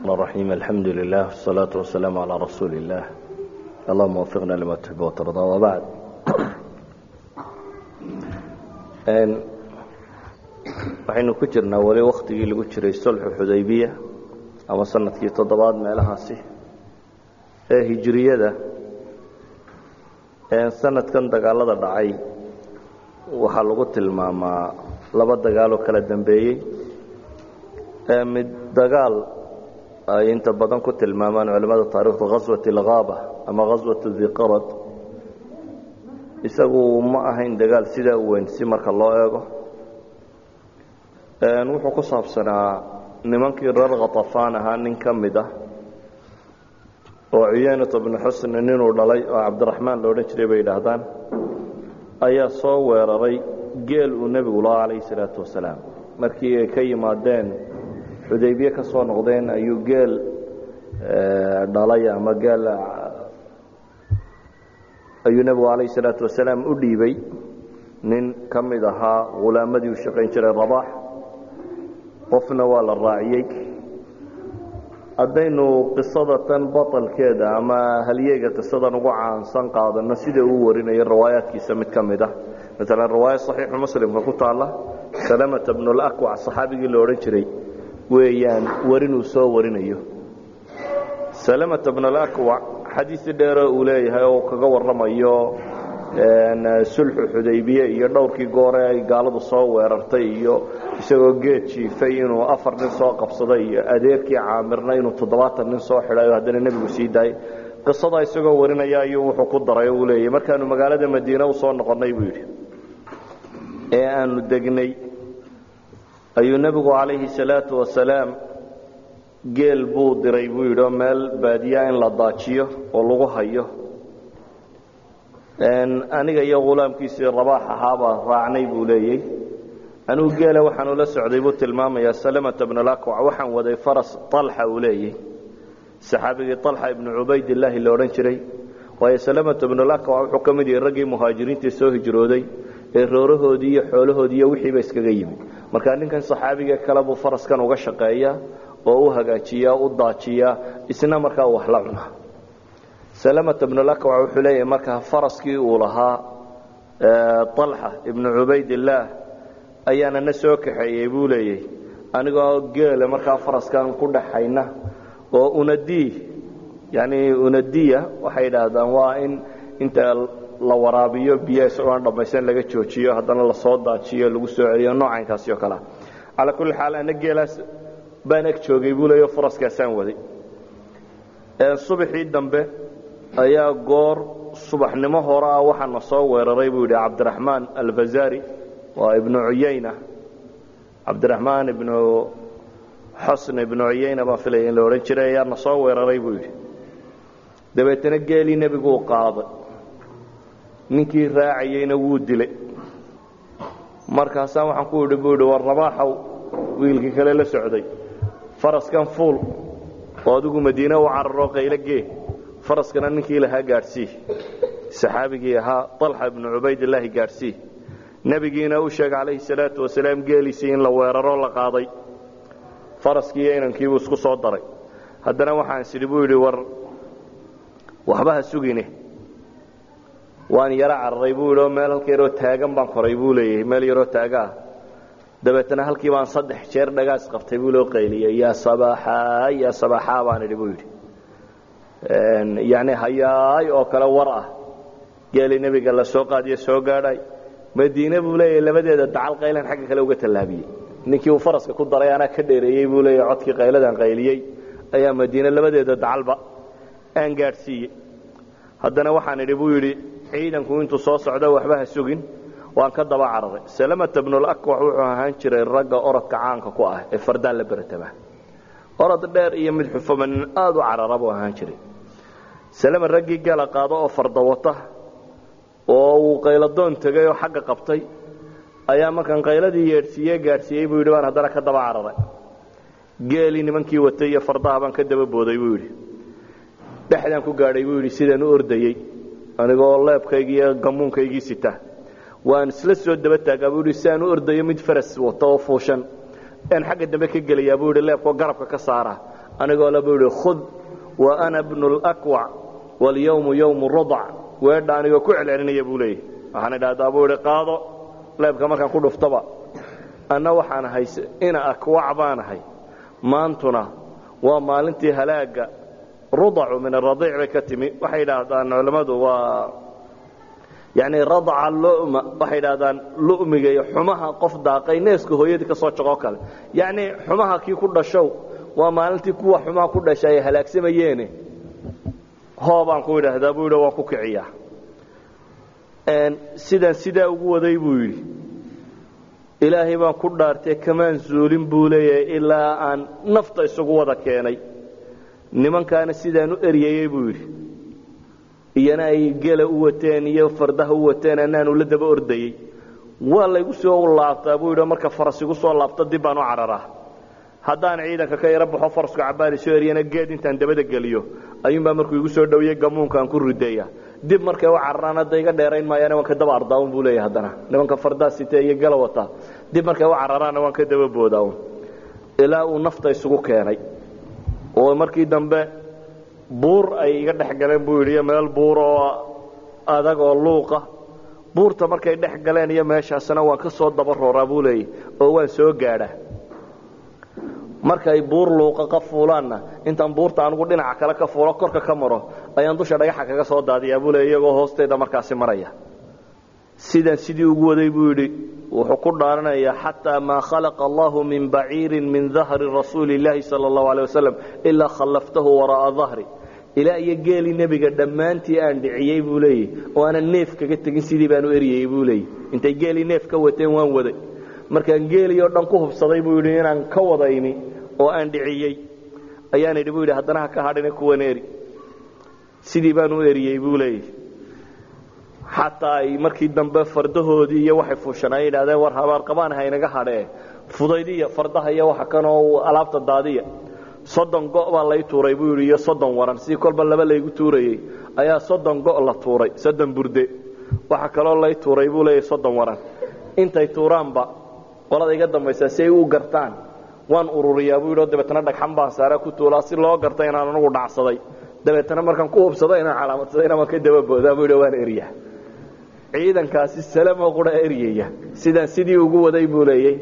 الرحيم الحمد لله والصلاة والسلام على رسول الله اللهم وفقنا لما تحب وترضى وبعد waxaynu ku jirnaa weli waktigii lagu jiray sulxu xudaybiya ama sanadkii toddobaad meelahaasi ee hijiriyada sanadkan dagaalada dhacay waxaa lagu tilmaamaa laba dagaal oo kala dambeeyey mid dagaal ay inta badan ku tilmaamaan culamada taarikhda khaswat alghaaba ama khaswat diqarad isagu ma ahayn dagaal sidaa weyn si marka loo eego. Wuxuu ku saabsanaa nimankii reer khatafaan ahaa nin ka mid ah oo cuyaynata bnu xusni ninuu dhalay oo cabdiraxmaan la odhan jiray bay yidhaahdaan ayaa soo weeraray geel uu nebigu lahaa calayhi salaatu wasalaam. Markii ay ka yimaadeen xudaybiye ka soo noqdeen ayuu geel dhalay ama geel ayuu nebigu calayhi salaatu wasalaam u dhiibay nin ka mid ahaa hulaamadii u shaqayn jiray rabaax qofna waa la raaciyey haddaynu qisada tan baطalkeeda ama halyeega qisadan ugu caansan qaadano sida uu warinayo riwaayaadkiisa mid ka mid ah maalan riwaaya صaxiixu muslimka ku taala salamata bnu اlakwac صaxaabigii la odhan jiray weeyaan warinuu soo warinayo. Salamata bnu اlakwac xadiisi dheero uu leeyahay oo kaga waramayo sulxu xudaybiye iyo dhowrkii goore ay gaaladu soo weerartay iyo isagoo geed jiifay inuu afar nin soo qabsaday iyo adeerkii caamirna inuu toddobaatan nin soo xidhay oo haddana nebigu sii daayay. Qisadaa isagoo warinaya ayuu wuxuu ku daray uu leeyahy markaanu magaalada madiine u soo buu yidhi. Ee aanu degnay ayuu nebigu calayhi salaatu wasalaam geel buu diray buu yidhi oo meel baadiyaa in la daajiyo oo lagu hayo. Aniga iyo hulaamkiisii rabaax ahaabaa raacnay buu leeyey anigu geela waxaanu la socday buu tilmaamayaa salamata bn lakwac waxaan waday faras alxa uu leeyey saxaabigii alxa ibnu cubaydillaahi la odhan jiray. Waayo salamata bnu lakwac wuxuu ka mid yahay raggii muhaajiriintii soo hijrooday ee roorahoodii iyo xoolahoodii iyo wixiiba iskaga yimid marka ninkan saxaabiga kale buu faraskan uga shaqeeya oo u hagaajiyaa u daajiyaa isna markaa wax la cuna salamata bnu lakwac wuxuu leeyahay markaa faraskii uu lahaa alxa ibnu cubaydillaah ayaana na soo kaxeeyey buu leeyahy anigoo geela markaa faraskan ku dhaxayna oo unadi yani unadiya waxay idhaahdaan waa in inta la waraabiyo biyaha isagoon dhammaysan laga joojiyo haddana la soo daajiyo lagu soo celiyo noocaynkaasi oo kalea calaa kulli xaal ana geelaas baan eg joogay buu leeya faraskaasaan waday. Subaxii dambe ayaa goor subaxnimo hore ah waxaana soo weeraray buu yidhi cabdiraxmaan alfazari waa ibnu cuyayna. Cabdiraxmaan ibnu xusn ibnu cuyayna baan filaya in la odhan jiray ayaana soo weeraray buu yidhi. Dabeetana geelii nebiguu qaaday ninkii raacayeyna wuu dilay. Markaasaan waxaan ku idhi buu yidhi war rabaaxow wiilkii kale la socday. Faraskan fuul oo adigu madiine u cararo qaylo gee. Faraskana ninkii lahaa gaadhsii saxaabigii ahaa alxa ibnu cubaydillaahi gaadhsii nebigiina u sheegay calayhi salaatu wasalaam geeliisii in la weeraro la qaaday. Faraskii iyo inankiibuu isku soo daray. Haddana waxaan sidhi buu yidhi war waxba ha waan yaro cararay buu yidhi meel halka yaroo taagan baan koray buu leeyahay. Meel yaroo taaga dabeetana halkii baan saddex jeer dhagaas qabtay buu loo qayliyey yaa sabaaxaa yaa sabaaxaa baan idhi buu yidhi. Yacni hayaay oo kale war ah. Geeli nebiga la soo qaadiyo soo gaadhay. Madiine buu leeyahay labadeeda dacal qaylan xagga kale uga tallaabiyey ninkii uu faraska ku daray anaa ka dheereeyey buu leeyahay codkii qayladan qayliyey. Ayaa madiine labadeeda dacalba aan gaadhsiiyey. Haddana waxaan idhi buu yidhi ciidanku intuu soo socdo waxba ha sugin. Waan ka daba cararay. Salamata bnulakwax wuxuu ahaan jiray ragga orodka caanka ku ah ee fardaan la beratama orod dheer iyo mid xufaman aada u carara buu ahaan jiray. Salama raggii gala qaado oo farda wata oo uu qayladoon tegay oo xagga qabtay ayaa markaan qayladii yeedhsiiye gaadhsiiyey buu yidhi waan haddana ka daba cararay. Geelii nimankii watay iyo fardaha baan ka daba booday buu yidhi. Dhexdaan ku gaadhay buu yidhi sidaan u ordayey anigoo leebkaygii iyo gamuunkaygii sita. Waan isla soo daba taagaa buu yidhi sidaan u ordayo mid faras wata oo fuushan. Aan xagga dambe ka gelayaa buu yidhi leebkoo garabka ka saara. Anigoo le buu yidhi khud wa ana bnu lakwac walyawmu yawmu rudac weedha anigoo ku celcelinaya buu leeyahy waxaan idhahdaa buu idhi qaado leebka markaan ku dhuftaba. Anna waxaan ahay ina akwac baan ahay. Maantuna waa maalintii halaaga rudacu min aradiic bay ka timi. Waxay yidhaahdaan culammadu waa yani radaca luma waxay yidhahdaan lu'miga iyo xumaha qof daaqay neeska hooyadii ka soo jaqoo kale. Yacni xumaha kii ku dhashow waa maalintii kuwa xumaha ku dhashay ay halaagsamayeene hoobaan ku idhaahdaa buu yidhi waan ku kiciyaa. Sidaan sidaa ugu waday buu yidhi. Ilaahay baan ku dhaartay kamaan zuulin buu leeyahay ilaa aan nafta isugu wada keenay nimankaana sidaan u eryayey buu yidhi. Iyana ay gela u wateen iyo fardaha u wateen anaanu la daba ordayey. Waa laygu soo laabtaa buu yidhi marka faras igu soo laabto dib baan u cararaa haddaan ciidanka ka yaro baxo farasku cabaadi soo eryana geed intaan dabada geliyo. Ayuunbaa markuu igu soo dhowiyey gamuunkaan ku rideeya. Dib markay u cararaan hadda iga dheerayn maayaan waan ka daba ardaaun buu leeyahay haddana. Nimanka fardaa sitee iyo gala wataa dib markay u cararaanna waan ka daba boodaaun ilaa uu nafta isugu keenay oo markii dambe buur ay iga dhex galeen buu yidhi iyo meel buur oo adag oo luuqa. Buurta markay dhex galeen iyo meeshaasna waan ka soo daba rooraa buu leeyahy oo waan soo gaadhaa markay buur luuqa ka fuulaanna intaan buurta anugu dhinaca kale ka fuulo korka ka maro ayaan dusha dhagaxa kaga soo daadiyaa buu leey iyagoo hoosteeda markaasi maraya sidaan sidii ugu waday buu yidhi wuxuu ku dhaaranayaa xataa maa khalaqa allahu min baciirin min dahri rasuuli illaahi sala allahu aleh wasalam ilaa khallaftahu waraa'a dahri ilaa iyo geelii nebiga dhammaantii aan dhiciyey buu leeyahy oo aanan neef kaga tegin sidii baan u eryayey buu leeyahy. Intay geelii neef ka wateen waan waday. Markaan geelii dhan ku hubsaday buu yidhi inaan ka wadayni oo aan dhiciyey. Ayaan idhi buu yidhi haddana ha ka hadhina kuwan eri sidii baan u eriyey buu leeyahy xataa ay markii dambe fardahoodii iyo waxay fuushanaa yidhahdeen war habaarqabaan haynaga hadhee fudaydiya fardaha iyo waxa kanoo alaabta daadiya. Soddon go' baa lay tuuray buu yidhi iyo soddon waran. Si kolba laba laygu tuurayey ayaa soddon go' la tuuray soddon burde. Waxa kaloo lay tuuray buu leeyahy soddon waran. Intay tuuraanba qolada iga dambaysaa si ay u gartaan waan ururiyaa buu yidhi oo dabeetana dhagxan baan saara ku tuulaa si loo garta inaan anugu dhacsaday. Dabeetana markaan ku hubsado inaan calaamadsadayna ka dababoodaa buu yidhi waan erya ciidankaasi salamo qura eryaya sidaan sidii ugu waday buu leeyey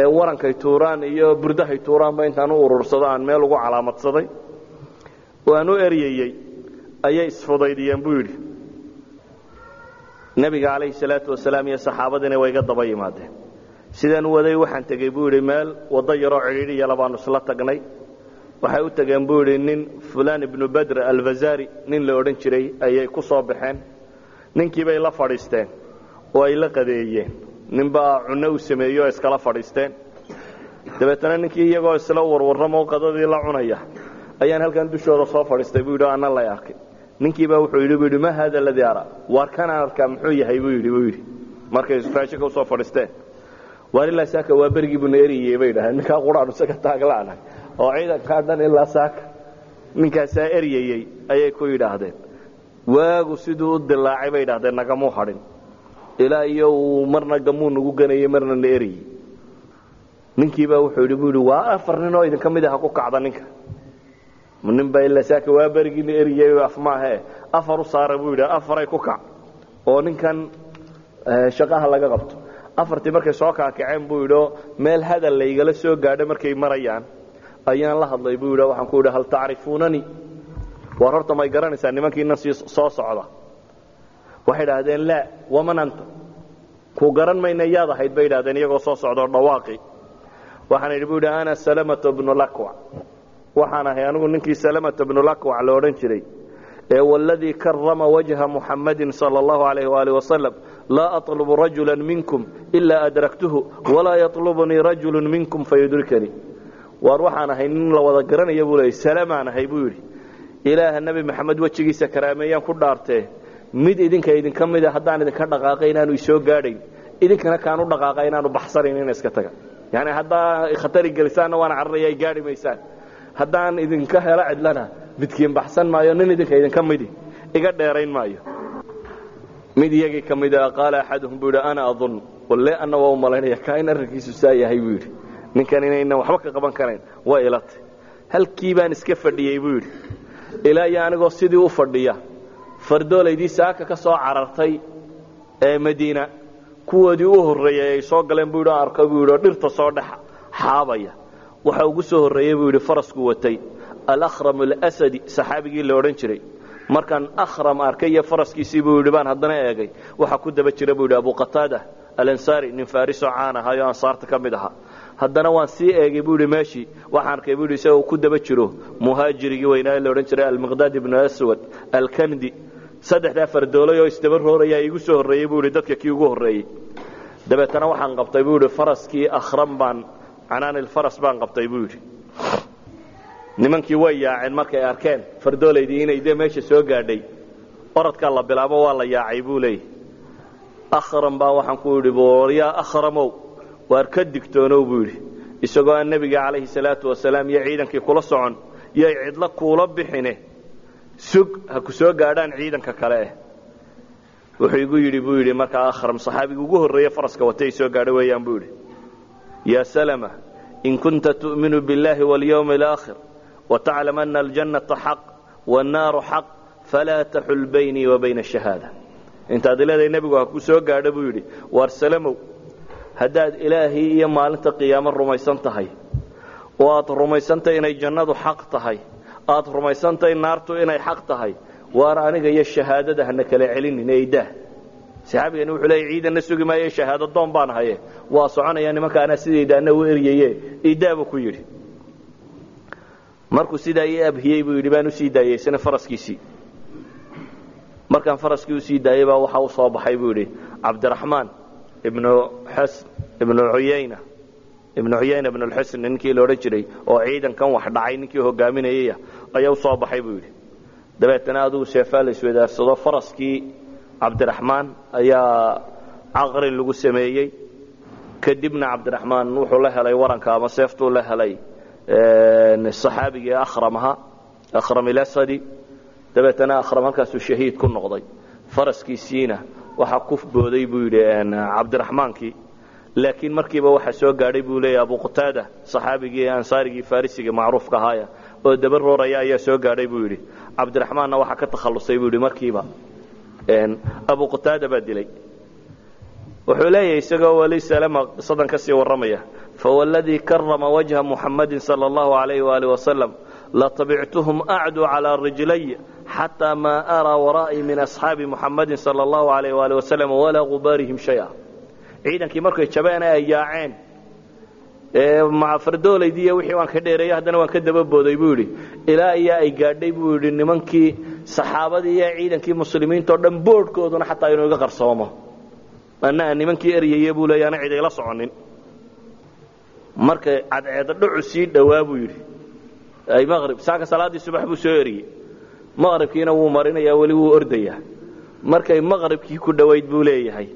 ee warankay tuuraan iyo burdahay tuuraanba intaan u urursado meel ugu calaamadsaday. Waan u eryayey ayay isfudaydiyeen buu yidhi. Nebiga calayhi salaatu wasalaam iyo saxaabadiina way iga daba yimaadeen. Sidaan u waday waxaan tegey buu yidhi meel waddo yaroo cidhiidhiyala baanu isla tagnay. Waxay u tageen buu yidhi nin fulaan ibnu badr alfazari nin la odhan jiray ayay ku soo baxeen ninkii bay la fadhiisteen oo ay la qadeeyeen. Ninbaa cunno u sameeyey oo fadhiisteen dabeetana ninkii iyagoo isla warwarramoo qadadii la cunaya ayaan halkan dushooda soo fadhiistay buu yidhi anna lay arkay ninkiibaa wuxuu yidhi buu yidhi ma haada aladii ara waar kanaan arkaa muxuu yahay? buu yidhi buu yidhi. Markay raashika u soo fadhiisteen waar ilaa saaka waa berigii buu na eriyey bay dhaheen ninkaa quraanu isaga taaglaanahay oo ciidankaa dhan ilaa saaka. Ninkaasaa eryayey ayay ku yidhaahdeen waagu siduu u dilaacay bay idhahdeen nagamuu hadhin. Ilaa iyo uu marna gamuu nagu ganayey marna na eriyey. Ninkiibaa wuxuu yidhi buu yidhi waa afar nin oo idinka mid aha ku kacda ninka. Ninbaa ilaa saaka waa berigii na eriyey af maahe afar u saara buu yidhi afaray ku kac. Oo ninkan shaqaha laga qabto. Afartii markay soo kaakaceen buu yidhi oo meel hadal laygala soo gaadho markay marayaan. Ayaan la hadlay buu yidhi waxaan ku yidhi hal tacrifuunanii war horta may garanaysaa nimankiina sii soo socda? Waxay idhaahdeen laa waman anta? Ku garan mayna yaad ahayd bay idhahdeen iyagoo soo socda oo dhawaaqi. Waxaan idhi bu yidhi ana salamata bnu lakwac waxaan ahay anigu ninkii salamata bnu lakwac la odhan jiray ee waladii karama wajha muxammadin sala allahu alayh waali wasalam laa aطlubu rajula minkum ilaa adraktuhu walaa yaطlubnii rajulu minkum fayudrikanii waar waxaan ahay nin la wada garanaya buu leeyay salamaan ahay buu yidhi ilaaha nebi maxamed wejigiisa karaameeyaan ku dhaartee mid idinka idinka mida haddaan idinka dhaqaaqay inaanu isoo gaadhayn idinkana kaanu dhaqaaqa inaanu baxsanayn ina iska taga. Yani haddaa khatari gelisaanna waana cararaya ay maysaan. Haddaan idinka helo cidlana midkiin baxsan maayo nin idinka idinka midi iga dheerayn maayo. Mid iyagii ka mida qaala axaduhum buu yidhi ana adun walle anna waa u malaynaya kaa in arrinkiisu saa yahay buu yidhi. Ninkan inaynan waxba ka qaban karayn waa ilatay. Halkii baan iska fadhiyey buu yidhi ilaa iyo anigoo sidii u fadhiya fardoolaydii saaka ka soo carartay ee madiina kuwoodii u horreeyey ay soo galeen buu yidhi o buu yidhi dhirta soo dhex xaabaya. Waxa ugu soo horreeyey buu yidhi farasku watay. Alahram alasadi saxaabigii la odhan jiray. Markaan akhram arkay iyo faraskiisii buu yidhi baan haddana eegay. Waxaa ku daba jira buu yidhi abu qataada alansaari nin farisoo caan ahaayoo ansaarta ka mid ahaa haddana waan sii eegay buu yidhi meeshii waxaan arkay buu yidhi isagoo ku daba jiro muhaajirigii weynaa la odhan jiray almiqdaad ibnu aswad alkandi. Saddexdaa fardoolay oo isdaba rooraya igu soo horreeyey buu yidhi dadka kii ugu horreeyey. Dabeetana waxaan qabtay buu yidhi faraskii akhram baan canaanilfaras baan qabtay buu yidhi. Nimankii way yaaceen markay arkeen fardoolaydii inay dee meesha soo gaadhay orodkaa la bilaabo waa la yaacay buu leeyahy akhram baa waxaan ku yidhi yaa akhramow waar ka digtoonow buu yidhi. Isagoo aan nebiga calayhi salaatu wasalaam iyo ciidankii kula socon yay cidlo kuula bixine. Sug ha ku soo gaadhaan ciidanka kale eh. Wuxuu igu yidhi buu yidhi markaa akhram saxaabiga ugu horreeye faraska watay soo gaadho weeyaan buu yidhi. Yaa salama in kunta tu'minu biاllahi walyawmi alaakhir wataclam ana aljannata xaq wannaaru xaq falaa taxul baynii wa bayna ashahaada intaad leedahay nebigu ha ku soo gaadho buu yidhi. Waar salamow haddaad ilaahay iyo maalinta qiyaamo rumaysan tahay oo aad rumaysantahay inay jannadu xaq tahay aad rumaysantahay naartu inay xaq tahay waana aniga iyo shahaadada hana kala celinin eedah saxaabigani wuxuu leeya ciidanna sugi maayo shahaado doon baan haye. Waa soconaya nimanka anaa sidaydaana u eryaye idaa ku yidhi. Markuu sidaa ii abhiyey buu yidhi baan u sii daayey isna faraskiisii markaan faraskii u sii daayey baa waxa u soo baxay buu yidhi cabdiraxmaan ibnu uyayna. Ibnu cuyayna ibnu lxusn ninkii la odhan jiray oo ciidankan wax dhacay ninkii hogaaminayaya ayaa u soo baxay buu yidhi. Dabeetana adugu seefaa la iswadaarsado faraskii cabdiraxmaan ayaa caqrin lagu sameeyey. Kadibna cabdiraxmaan wuxuu la helay waranka ama seeftuu la helay saxaabigii akhram ahaa akhram ilasadi dabeetana akhram halkaasuu shahiid ku noqday. Faraskiisiina waxaa ku booday buu yidhi cabdiraxmaankii laakiin markiiba waxaa soo gaadhay buu leeyahy abu qutaada saxaabigii ansaarigii farisiga macruufka ahaaya oo daba ayaa soo gaadhay buu yidhi. Cabdiraxmaanna waxaa ka takhallusay buu yidhi markiiba. Abu qutaada baa dilay. Wuxuu leeyahay isagoo weli salama qisadan ka sii warramaya fawladii karama wajha muxamadin sala allahu alayh waali wasalam latabictuhum acduu calaa rijlay xataa maa araa waraa'ii min asxaabi muxamadin sala allahu alayh waali wasalam walaa gubaarihim shaya ciidankii markay jabeen ay yaaceen fardoolaydii iyo wixii waan ka dheereeyey haddana waan ka daba booday buu yidhi ilaa iyo ay gaadhay buu yidhi nimankii saxaabadii iyo ciidankii muslimiinta oo dhan boodhkooduna xataa inuu iga qarsoomo anaa nimankii eryaye buu leeya ana cid ayla soconin markay cadceeda dhucu sii dhowaa buu yidhi ay maqrib saaka salaaddii subax buu soo eriyey maqribkiina wuu marinayaa weli wuu ordayaa. Markay maqribkii ku dhowayd buu leeyahay.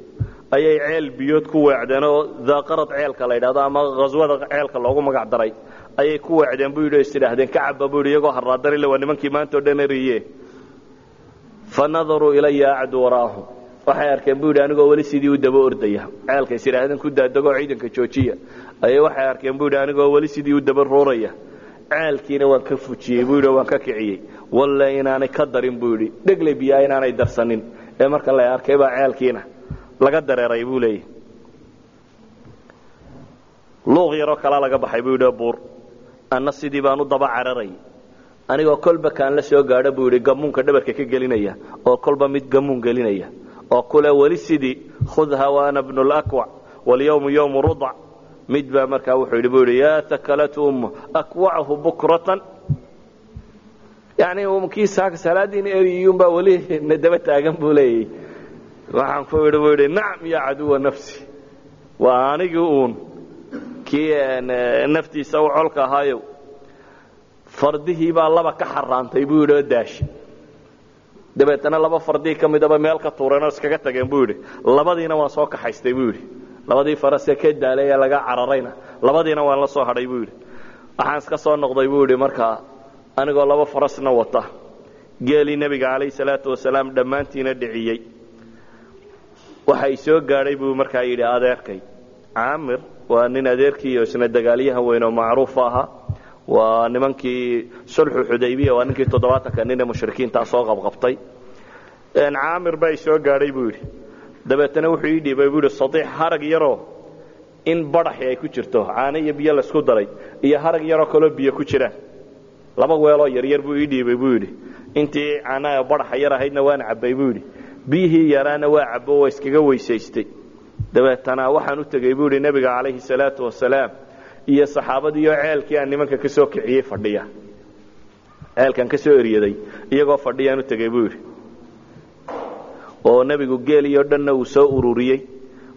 Ayay ceel biyood ku weecdeen oo daaqarad ceelka la yidhahdo ama ghaswada ceelka loogu magac daray. Ayay ku weecdeen buu yidhi o is idhaahdeen ka caba buu yidhi iyagoo haraadanile waa nimankii maanta oo dhan eriye fa nadaruu ilaya acdu waraahum waxay arkeen buu yidhi anigoo weli sidii u daba ordaya. Ceelka is idhaahdeen ku daadegoo ciidanka joojiya. Ayay waxay arkeen buu yidhi anigoo weli sidii u daba rooraya ceelkiina waan ka fujiyey buu yidhi waan ka kiciyey. Walle inaanay ka darin buu yidhi. Dhegle biyaa inaanay darsanin. Ee marka la arkay baa ceelkiina laga dareeray buu leeyahy luuq yaroo kalaa laga baxay buu yidhi buur anna sidii baan u daba cararay. Anigoo kolba kaan la soo gaadho buu yidhi gamuunka dhabarka ka gelinaya oo kolba mid gamuun gelinaya. Oo kule weli sidii khudha waana bnu lakwac walyawmu yawmu rudac mid baa markaa wuxuu yidhi buu yidhi yaa takalatu ummu akwacahu bukratan. Yani kii saaka salaadiina eriyiyunbaa weli na daba taagan buu leeyahy waxaan ku idhi buu yidhi nacam ya caduwa nafsi waa anigii uun. Kii naftiisa u colka ahaayow fardihii baa laba ka xaraantay buu yidhi oo daashay dabeetana laba fardihii ka midaba meel ka tuureen oo iskaga tageen buu yidhi. Labadiina waan soo kaxaystay buu yidhi labadii farasee ka daalay ee laga cararayna labadiina waan la soo hadhay buu yidhi. Waxaan iska soo noqday buu yidhi markaa anigoo laba farasna wata geelii nebiga calayhi salaatu wasalaam dhammaantiina dhiciyey. Waxay soo gaadhay buu markaa yidhi adeerkay caamir waa nin adeerkiiyo isna dagaalyahan weyn oo macruuf ahaa waa nimankii sulxu xudaybiya waa ninkii toddobaatanka nin ee mushrikiintaa soo qabqabtay. Caamir baa soo gaadhay buu yidhi dabeetana wuxuu ii dhiibay buu sadiix harag yaroo in badaxi ay ku jirto caano iyo biyo laysku daray iyo harag yaroo kaloo biyo ku jiraan laba weeloo yaryar buu ii dhiibay buu yidhi. Intii caanaha badaxa yar ahaydna waan cabbay buu yidhi. Biyihii yaraana waa cabbo waa iskaga weysaystay. Dabeetana waxaan u tegey buu yidhi calayhi salaatu wasalaam iyo saxaabadiioo ceelkii aan nimanka ka kiciyey fadhiya. Ceelkan ka soo iyagoo fadhiyaan u tegey buu yidhi oo nebigu geeliyo dhanna uu soo ururiyey.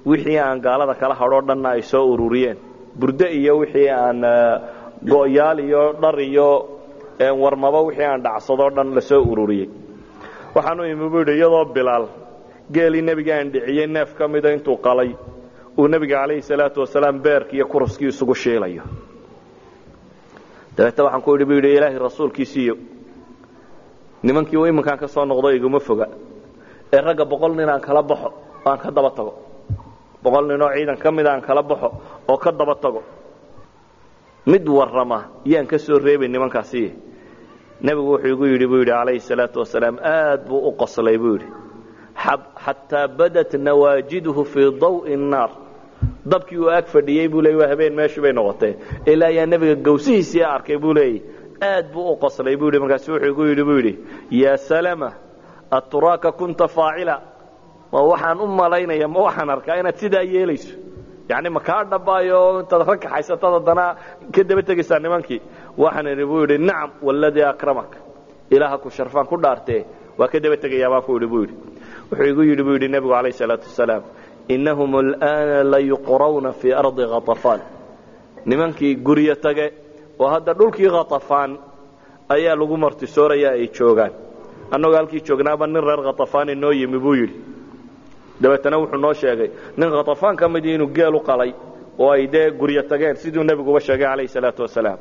Wixii aan gaalada kala hadhoo dhanna ay soo ururiyeen. Burde iyo wixii aan go'yaal iyo dhar iyo warmabo wixii aan dhacsadoo dhan la soo ururiyey. Waxaanu imi buu yidhi iyadoo bilaal geelii nebiga aan dhiciyey neef ka mida intuu qalay uu nebiga calayhi salaatu wasalaam beerkii iyo kuruskii isugu shiilayo dabeete waxaan ku yidhi buu yidhi ilaahay rasuulkiisiiyo nimankii uu iminkaan ka soo noqdo iguma foga ee ragga boqol nin aan kala baxo aan ka daba tago. Boqol nin oo ciidan ka mida aan kala baxo oo ka daba tago. Mid warrama yaan ka soo reebay nimankaasi. Nebigu wuxuu igu yidhi buu yidhi calayhi salaatu wasalaam aad buu u qoslay buu yidhi. Xataa badat nawaajiduhu fii dawi nnaar. Dabkii uu ag fadhiyey buu leey waa habeen meeshii bay noqotee ilaa ayaa nebiga gawsihiisii arkay buu leeyay aad buu u qoslay buu yidhi. Markaasu wuxuu igu yidhi buu yidhi yaa salama aturaaka kunta faacila. Ma waxaan u malaynaya ma waxaan arkaa inaad sidaa yeelayso. Yani ma kaa dhabaayo intaad rag kaxaysatad haddana ka daba tegaysaa nimankii? Waxaan idhi buu yidhi nacam waladii akramak ilaaha ku sharfaan ku dhaartee waa ka daba tegayaa baan ku idhi buu yidhi. Wuxuu igu yidhi buu yidhi nebigu calayh salaatu wasalaam innahum al'aana layuqrawna fii ardi khatafaan nimankii guryo tage oo hadda dhulkii khatafaan ayaa lagu martisooraya ay joogaan annagoo halkii joognaaba nin reer khatafaan inoo yimi buu yidhi. Dabeetana wuxuu noo sheegay nin khatafaan ka midii inuu geel u qalay oo ay dee guryo tageen siduu nebiguba sheegay calayhi salaatu wasalaam.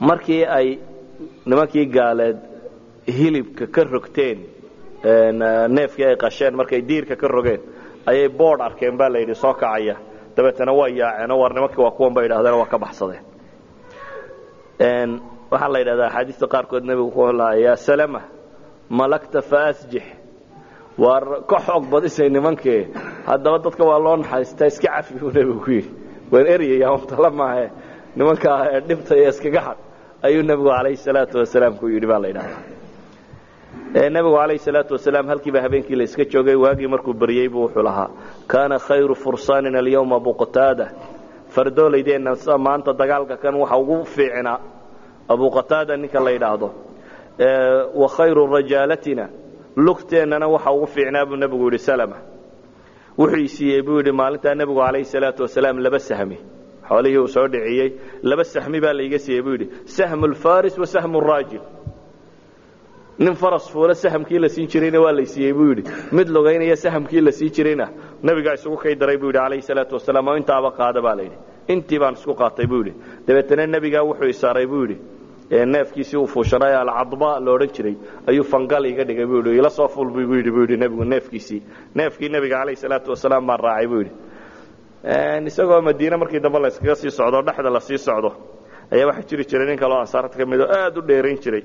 Markii ay nimankii gaaleed hilibka ka rogteen neefkii ay qasheen markay diirka ka rogeen ayay boodh arkeen baa layidhi soo kacaya. Dabeetana waa yaaceenoo war nimankii waa kuwan bay idhahdeen waa ka baxsadeen. Waxaa la yidhahdaa axaadiista qaarkood nebigu ku lahaa yaa salama malagta faasjix. Waa ka xoog badisay nimankii haddaba dadka waa loo naxariistaa iska cafi buu nebigu ku yidhi. Waan eryayaa wantala maahe. Nimankaa dhibta iyo iskaga xad ayuu nebigu calayhi salaatu wasalaam ku yidhi baa la yidhahdaa. Nebigu calayhi salaatu wasalaam halkiiba habeenkii la iska joogay waagii markuu baryey buu wuxuu lahaa kaana khayru fursaanina alyawma buqtaada fardoolaydeenna maanta dagaalka kan waxa ugu fiicnaa abuqataada ninka la yidhaahdo wa khayru rajaalatina lugteennana waxa ugu fiicnaa buu nebigu yidhi salama. Wuxuu i siiyey buu yidhi maalintaa nebigu calayhi salaatu wasalaam laba sahmi. Xoolihii uu soo dhiciyey laba sahmi baa laiga siiyey buu yidhi sahmu lfaris wa sahmu raajil. Nin faras fuula sahamkii la siin jirayna waa lay siiyey buu yidhi mid lugaynaya sahamkii la sii jirayna nebigaa isugu kay daray buu yidhi calayhi salaatu wasalaam oo intaaba qaada baa layidhi intii baan isku qaatay buu yidhi. Dabeetana nebigaa wuxuu isaaray buu yidhi neefkiisii uu fuushanay alcadba la odhan jiray ayuu fangal iga dhigay buu yidhi ila soo fuul buu yidhi buu yidhi nebigu neefkiisii. Neefkii nebiga calayhi salaatu wasalaam baan raacay buu yidhi. Isagoo madiine markii dambe la iskaga sii socdo dhexda la sii socdo ayaa waxaa jiri jiray nin kaloo ansaarta ka mid oo aad u dheerayn jiray.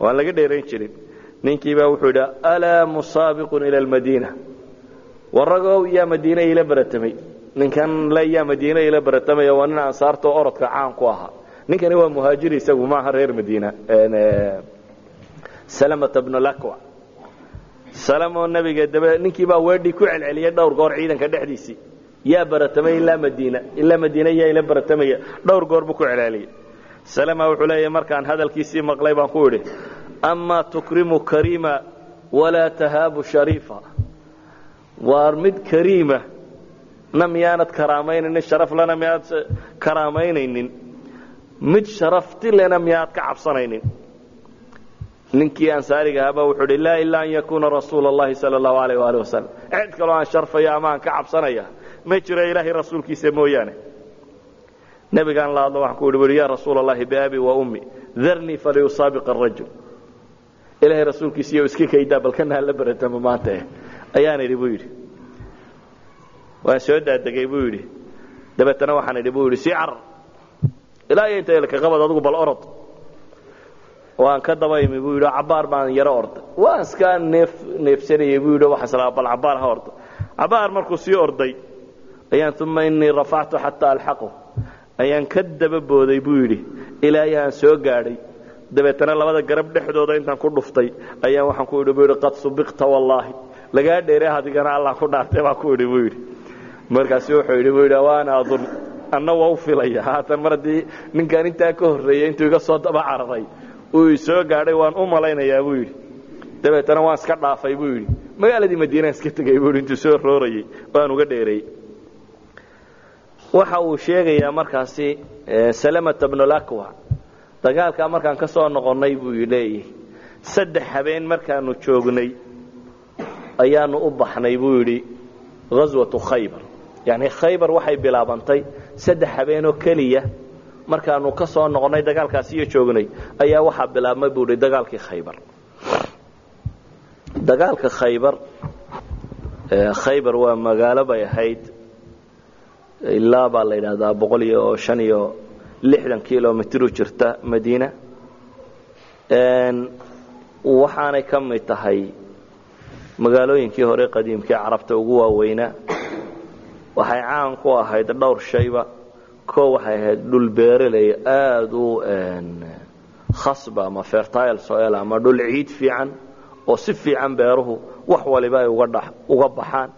Oo aan laga dheerayn jirin. Ninkiibaa wuxuu yidhi alaa musaabiqun ila almadiina. Waragow yaa madiine ila baratamay. Ninkan le yaa madiine ila baratamaya waa nin ansaarta oo orodka caan ku ahaa ninkani waa muhaajiri isagu maaha reer madiina. Salamata bnu lakwa. Salamo nabiga dabe ninkii baa weedhii ku celceliyay dhowr goor ciidanka dhexdiisii yaa baratamay ilaa madiina ilaa madiina yaa ila baratamaya. Dhowr goor buu ku celceliyay. Salama wuxuu leeyahay markaan hadalkiisii maqlay baan ku idhi amaa tukrimu kariima walaa tahaabu shariifa. Waar mid kariima na miyaanad karaamaynanin sharaflana miyaad karaamaynaynin mid sharaftilena miyaad ka cabsanaynin. Ninkii ansaariga ahaabaa wuxuu hi laa ilaa an yakuuna rasuula اllahi sal اllahu alayh ali wasalam cid kaloo aan sharfaya ama aan ka cabsanaya ma jiro ilaahay rasuulkiisa mooyaane. Nebigaan la hadlo waxaan ku ihi bui ya rasuula allahi biabi wa ummi darnii falyusaabiq arajul ilaahay rasuulkiisiiyo iska kaydaa balkana hala baratamo maanta eh. Ayaan idhi buu yidhi. Waan soo daadegay buu yidhi. Dabeetana waxaan idhi buu yidhi sii carar ilaa iyo inta qabad adigu bal orod. Waan ka daba buu yidhi cabaar baan yaro orday waan iskaa neef neefsanayay buu yidhi waxaan islaa bal cabaar ha ordo. Cabaar markuu sii orday ayaan uma inii rafactu xataa alxaqu. Ayaan ka daba booday buu yidhi ilaa ayaan soo gaadhay. Dabeetana labada garab dhexdooda intaan ku dhuftay ayaan waxaan ku idhi buu yidhi qad subiqta wallaahi. Lagaa dheere adigana allah ku dhaartay baan ku idhi buu yidhi. Markaasu wuxuu yidhi buu yidhi waana adun anna waa u filaya. Haatan mar haddii ninkaan intaa ka horreeyey intuu iga soo daba cararay uu isoo gaadhay waan u malaynayaa buu yidhi. Dabeetana waan iska dhaafay buu yidhi. Magaaladii madiinaan iska tegay buu yidhi intuu soo roorayey waan uga dheereeyey waxa uu sheegayaa markaasi salamata bnulakwa dagaalkaa markaan ka soo noqonnay buu leeyahy saddex habeen markaanu joognay ayaanu u baxnay buu yidhi ghaswatu khaybar. Yacni khaybar waxay bilaabantay saddex habeenoo keliya markaanu ka soo noqonnay dagaalkaasi iyo joognay ayaa waxaa bilaabmay buu yidhi dagaalkii khaybar. Dagaalka khaybar khaybar waa magaalo bay ahayd ilaa baa la yidhaahdaa boqol iyo shan iyo lixdan kilomitr u jirta madiina. Waxaanay ka mid tahay magaalooyinkii hore qadiimkii carabta ugu waaweynaa waxay caan ku ahayd dhowr shayba. Koo waxay ahayd dhul beereley aada u khasba ama fertile soil ama dhul ciid fiican oo si fiican beeruhu wax waliba ay uga baxaan.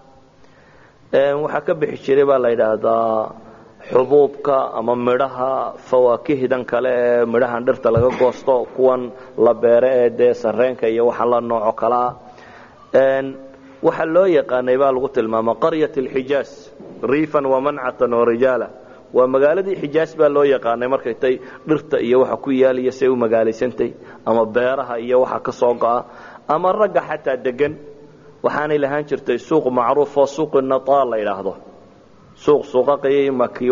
Waxaa ka bixi jiray baa la yidhaahdaa xubuubka ama midhaha fawaakihdan kale ee midhahan dhirta laga goosto kuwan la beere ee dee sareenka iyo waxa la nooco kalea waxaa loo yaqaanay baa lagu tilmaama qaryat alxijaaz riifan wamancatan warijaala waa magaaladii xijaaz baa loo yaqaanay markay tay dhirta iyo waxa ku yaaliyo say u magaalaysantay ama beeraha iyo waxa ka soo go'a ama ragga xataa degan waxaanay lahaan jirtay suuq macruuf oo suuqi nataal la yidhaahdo. Suuq suuqaqii maki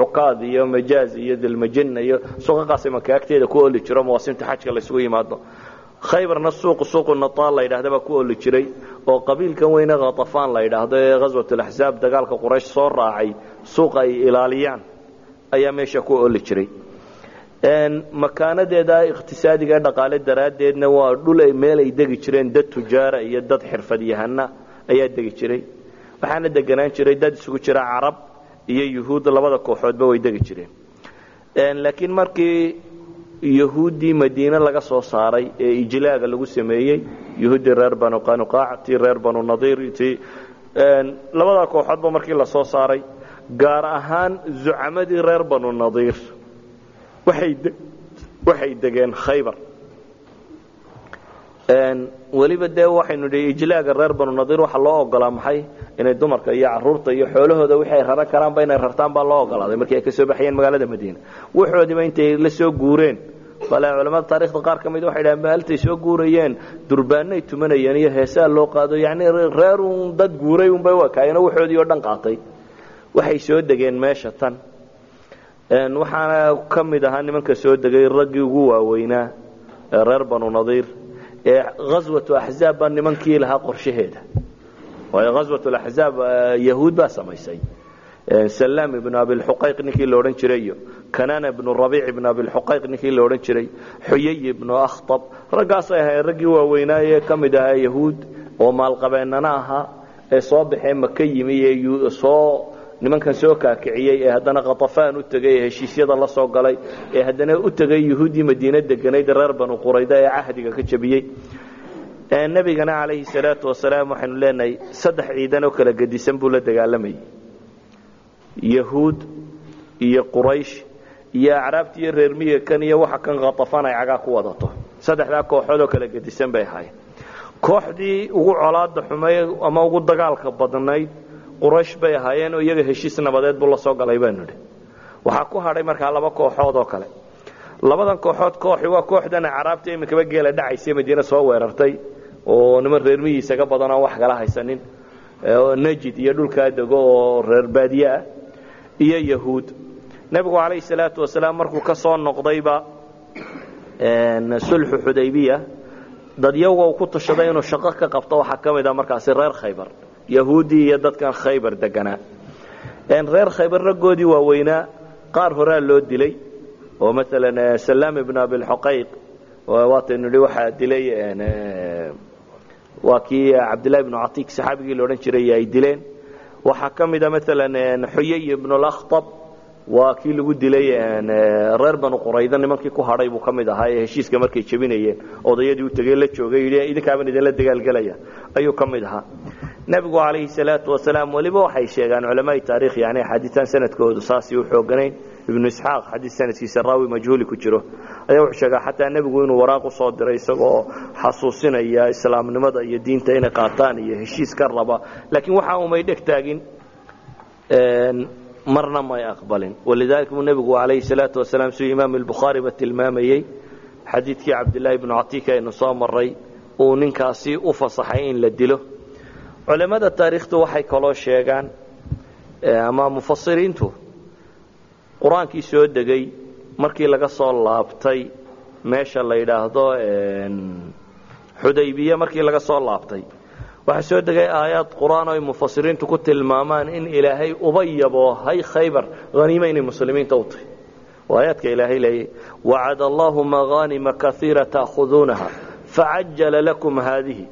cukaad iyo majaaz iyo dilmajina iyo suuqaqaasay maki agteeda ku oli jiro mawaasimta xajka laysugu yimaado khaybarna suuq suuqu nataal la yidhahda baa ku oli jiray oo qabiilkan weyne khatafaan la yidhaahdo ee ghaswatulaxsaab dagaalka quraysh soo raacay suuq ay ilaaliyaan ayaa meesha ku oli jiray. Makaanadeeda iqhtisaadiga dhaqaale daraaddeedna waa dhul meel ay degi jireen dad tujaara iyo dad xirfadyahana ayaa degi jiray. Waxaana deganaan jiray dad isugu jira carab iyo yuhuud labada kooxoodba way degi jireen. Laakiin markii yahuuddii madiine laga soo saaray ee ijlaaga lagu sameeyey. Yahuuddii reer banu qanuqaac tii reer banu nadiir tii labada kooxoodba markii la soo saaray gaar ahaan zucamadii reer banu nadiir waxay degeen khaybar. Weliba dee waxaynu dhi ijlaaga reer banu nadiir waxaa loo ogolaa maxay? Inay dumarka iyo carruurta iyo xoolahooda wixii ay raran karaanba inay rartaan baa loo ogolaaday markii ay ka soo baxayeen magaalada madiina. Waxoodiiba intay la soo guureen bale culamada taarikhda qaar ka mid waxay dhahaan maalintay soo guurayeen durbaanay tumanayeen iyo heesaa loo qaado yacni reer un dad guuray unbay u ekaayeenoo waxoodii oo dhan qaatay. Waxay soo degeen meesha tan. Waxaana ka mid ahaa nimanka soo degay raggii ugu waaweynaa ee reer banu nadiir ee ghaswatu axzaab baa nimankii lahaa qorshaheeda. Waayo ghaswat axzaab yahuud baa samaysay salaam ibnu abilxuqayq ninkii la odhan jiray iyo kanana ibnu rabiic ibnu abilxuqayq ninkii la odhan jiray xuyay ibnu akhtab raggaasay ahayn raggii waaweynaa ee ka mid ahaa yahuud oo maalqabeennana ahaa ee soo baxee maka yimi soo nimankan soo kaakiciyey ee haddana khatafaan u tegay heshiisyada la soo galay ee haddana u tegay yuhuuddii madiine deganayd reer banu qurayda ee cahdiga ka jabiyey. Nebigana calayhi salaatu wasalaam waxaynu leenahay ciidan oo kala gedisan buu la dagaalamayay yahuud iyo quraysh iyo acraabti iyo reer miyiga kan iyo waxa kan khatafaan ay cagaa ku wadato. Saddexdaa kooxood oo kala gedisan bay ahaayeen. Kooxdii ugu colaada xumay ama ugu dagaalka badnayd quraysh bay ahaayeen oo iyaga heshiis nabadeed buu la soo galay baanu idhi. Waxaa ku hadhay markaa laba kooxood oo kale. Labadan kooxood kooxi waa kooxdan acraabta iminkaba geela dhacaysa madiine soo weerartay oo niman reer miyiisaga badan aan wax kala haysanin. Najid iyo dhulkaa dego oo reer iyo yahuud. Nebigu calayhi salaatu wasalaam markuu ka soo noqdayba sulxu xudaybiya dadyaga uu ku tashaday inuu shaqo ka qabto waxaa ka mid ah markaasi reer khaybar. Yahuuddii iyo dadkan khaybar deganaa. Reer khaybar raggoodii waaweynaa qaar horaa loo dilay. Oo maalan salaam ibn abilxuqayq waataynu nihi waxaa dilay waa kii cabdillahi ibnu catiik saxaabigii la odhan jiray ay dileen waxaa ka mida maalan xuyay ibnu lakhtab waa kii lagu dilay reer banu qurayda nimankii ku hadhay buu ka mid ahaa ee heshiiska markay jebinayeen. Odayadii u tegey la joogay yidhi idinkaaban idinla dagaalgelaya ayuu ka mid ahaa. Nebigu calayhi salaatu wasalaam weliba waxay sheegaan culamaai taarikh yani xadiitaan sanadkoodu saasi u xooganayn ibnu isxaaq xadiis sanadkiisa raawi majhuuli ku jiro ayaa wuxuu sheegaa xataa nebigu inuu waraaq u soo diray isagoo xasuusinaya islaamnimada iyo diinta inay qaataan iyo heshiis ka raba. Laakiin waxa umay dheg taagin marna may aqbalin. Walidaalika buu nebigu calayhi salaatu wasalaam siduu imaam albukhaariba tilmaamayey xadiidkii cabdillaahi ibnu catiika aynu soo maray uu ninkaasi u fasaxay in la dilo. Culimmada taariikhtu waxay kaloo sheegaan ama mufasiriintu qur'aankii soo degay markii laga soo laabtay meesha la yidhaahdo xudaybiye markii laga soo laabtay. Waxaa soo degay aayaad qur'aan oo ay mufasiriintu ku tilmaamaan in ilaahay uba yaboohay khaybar haniimo inay muslimiinta u tahay. Aayaadka ilaahay leeyay wacad allahu mahanima kaiira taakhuduunaha facajala lakum haadihi.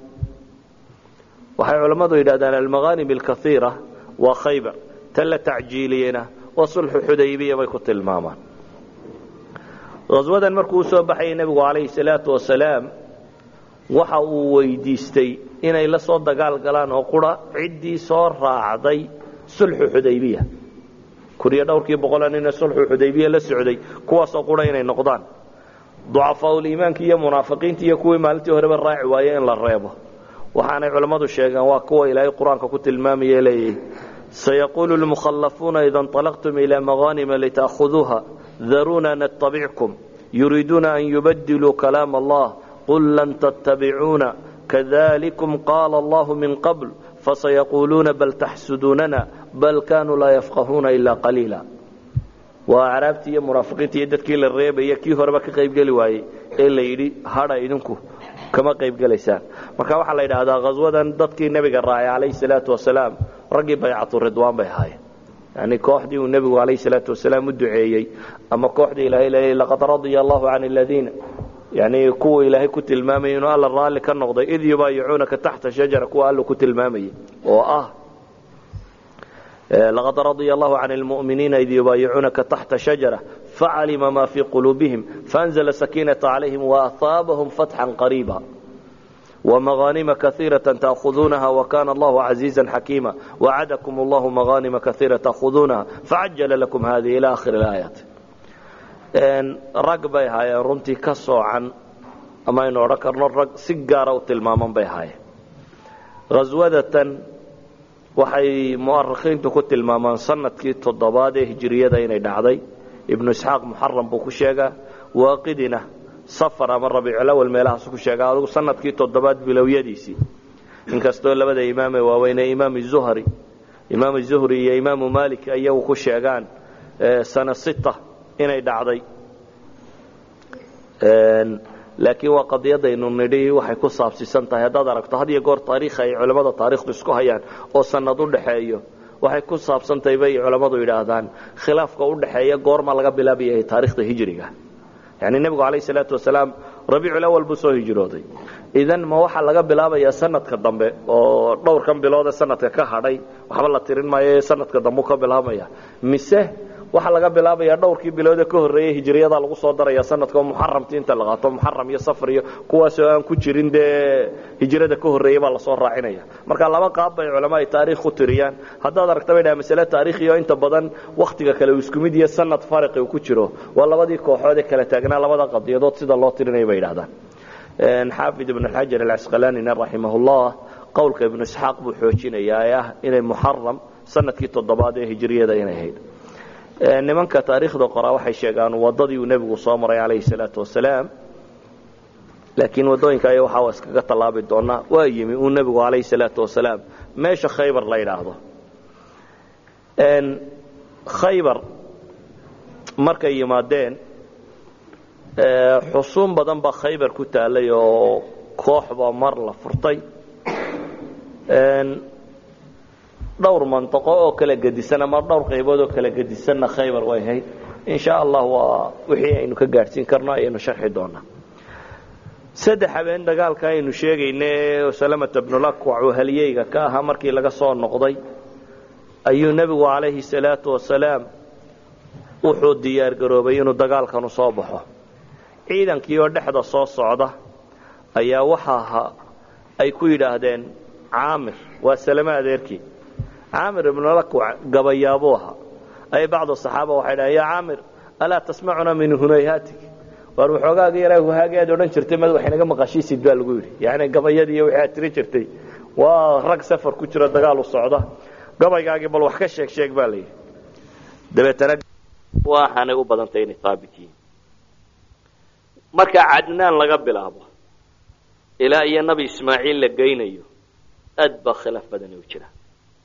Waxay culammadu yidhahdaan almaghanim alkaiira waa khaybar tan la tacjiiliyena waa sulxu xudaybiya bay ku tilmaamaan. Haswadan markuu u soo baxayay nebigu calayhi salaatu wasalaam waxa uu weydiistay inay la soo dagaal galaan oo qura ciddii soo raacday sulxu xudaybiya. Kuriyo dhowrkii boqola nine sulxu xudaybiya la socday kuwaasoo qura inay noqdaan. Ducafaaul-iimaanki iyo munaafiqiintii iyo kuwii maalintii horeba raaci waaye in la reebo. Waxaanay culammadu sheegeen waa kuwa ilaahay qur'aanka ku tilmaamaya leeyahy sayaquulu lmukhallafuuna ida inطalaqtum ilaa mahanima lita'khuduuha daruuna natabickum yuriiduuna an yubadiluu kalaam allah qul lan tattabicuuna kadalikum qaala allahu min qabl fasayaquuluuna bal taxsuduunana bal kaanuu laa yafqahuuna ilaa qaliila waa acraabtii iyo munaafiqiintii iyo dadkii la reebaya kii horeba ka qaybgeli waayey ee la yidhi hadha idinku kama qaybgelaysaan marka waxaa la yidhaahdaa haswadan dadkii nebiga raacay calayhi salaatu wasalaam raggii baycatu ridwaan bay ahaayeen. Yani kooxdii uu nebigu calayhi salaatu wasalaam u duceeyey ama kooxdii ilaahay leeyay laqad radia allahu can aladiina yani kuwa ilaahay ku tilmaamayay inuu alla raalli ka noqday id yubaayicuunaka taxta shajara kuwa alla ku tilmaamayay oo ah laqad radia allahu can lmuminiina id yubaayicuunaka taxta shajara facalima ma fii quluubihim faanzla sakiinata calayhim waahaabahum fatxan qariiba ومغانم كثيرة تأخذونها وكان الله عزيزا حكيما وعدكم الله مغانم كثيرة تأخذونها فعجل لكم هذه إلى آخر الآيات rag bay haayeen runtii ka soocan ama aynu odhan karno rag si gaara u tilmaaman bay haayeen haswadatan waxay mu'arikhiintu ku tilmaamaan sanadkii toddobaad ee hijiriyada inay dhacday ibnu isxaaq muxaram buu ku sheegaa waaqidina safar ama rabiiculawal meelahaasu ku sheegaa adugu sannadkii toddobaad bilowyadiisii. Inkastoo labada imaamee waaweyne imaam zuhri imaam zuhri iyo imaamu malik iyagu ku sheegaan sana sita inay dhacday. Laakiin waa qadiyadaynu nidhi waxay ku saabsiisan tahay. Haddaad aragto had iyo goor taariikha ay culammada taarikhdu isku hayaan oo sanad u dhaxeeyo waxay ku saabsantahay bay culammadu yidhaahdaan. Khilaafka u dhaxeeya goorma laga bilaabayay taarikhda hijriga yani nebigu calayh salaatu wasalaam rabiiculawal buu soo hijrooday. Idan ma waxaa laga bilaabayaa sanadka dambe oo dhowrkan biloodee sanadka ka hadhay waxba la tirin maayo sanadka dambe ka bilaabmaya mise waxaa laga bilaabaya dhowrkii biloodee ka horreeyey hijriyada lagu soo daraya sanadka muxaramti inta la qaato muxaram iyo safar iyo kuwaasoo aan ku jirin dee hijrada ka horreeyey baa la soo raacinaya. Marka laba qaab bay culamaa ay taarikh ku tiriyaan. Haddaad aragta bay dhaha masale taarikhiyo inta badan wakhtiga kale uu isku mid iyo sanad fariqi uu ku jiro. Waa labadii kooxood ee kala taagnaa labada qadiyadood sida loo tirinaya bay yidhahdaan xaafid ibn xajar alcasqalanina raximahullah qowlka ibnu isxaaq buu xoojinayaa ee ah inay muxaram sannadkii toddobaad ee hijriyada inay ahayd nimanka taariikhda qoraa waxay sheegaan wadadii uu nebigu soo maray calayhi salaatu wasalaam. Laakiin waddooyinka ay waxaa iskaga tallaabi doonaa waa yimi uu nebigu calayhi salaatu wasalaam. Meesha khaybar la yidhaahdo. Khaybar markay yimaadeen xusuun badan baa khaybar ku taalay oo kooxba mar la furtay dhowr manطaqo oo kala gedisan ama dhowr qaybood oo kala gedisanna khaybar way ahayd. In allah waa wixii aynu ka gaadhsiin karno ayaynu sharxi doonaa. Saddex habeen dagaalka aynu sheegayne salamata bnulakwac oo haliyeyga ka ahaa markii laga soo noqday ayuu nebigu calayhi salaatu wasalaam wuxuu diyaar inuu dagaalkanu soo baxo. Ciidankii oo dhexda soo socda ayaa waxa ay ku yidhaahdeen caamir waa salame adeerkii caamir ibnulakwac gabayaabuu ahaa. Ay bacdu saxaaba waxay dhahen yaa caamir alaa tasmacuna min hunayhaatik waar waxoogaaga yaraa huhaagi aad odhan jirtay mad waxaynaga maqashiisid baa lagu yidhi. Yani gabayadii iyo wixii aad tiri jirtay waa rag safar ku jira dagaal u socda. Gabaygaagii bal wax ka sheeg sheeg baa layidhi dabeetana waxaanay u badantay inay haabit yihiin. Marka cadnaan laga bilaabo ilaa iyo nabi ismaaciil la geynayo aad baa khilaaf badani u jira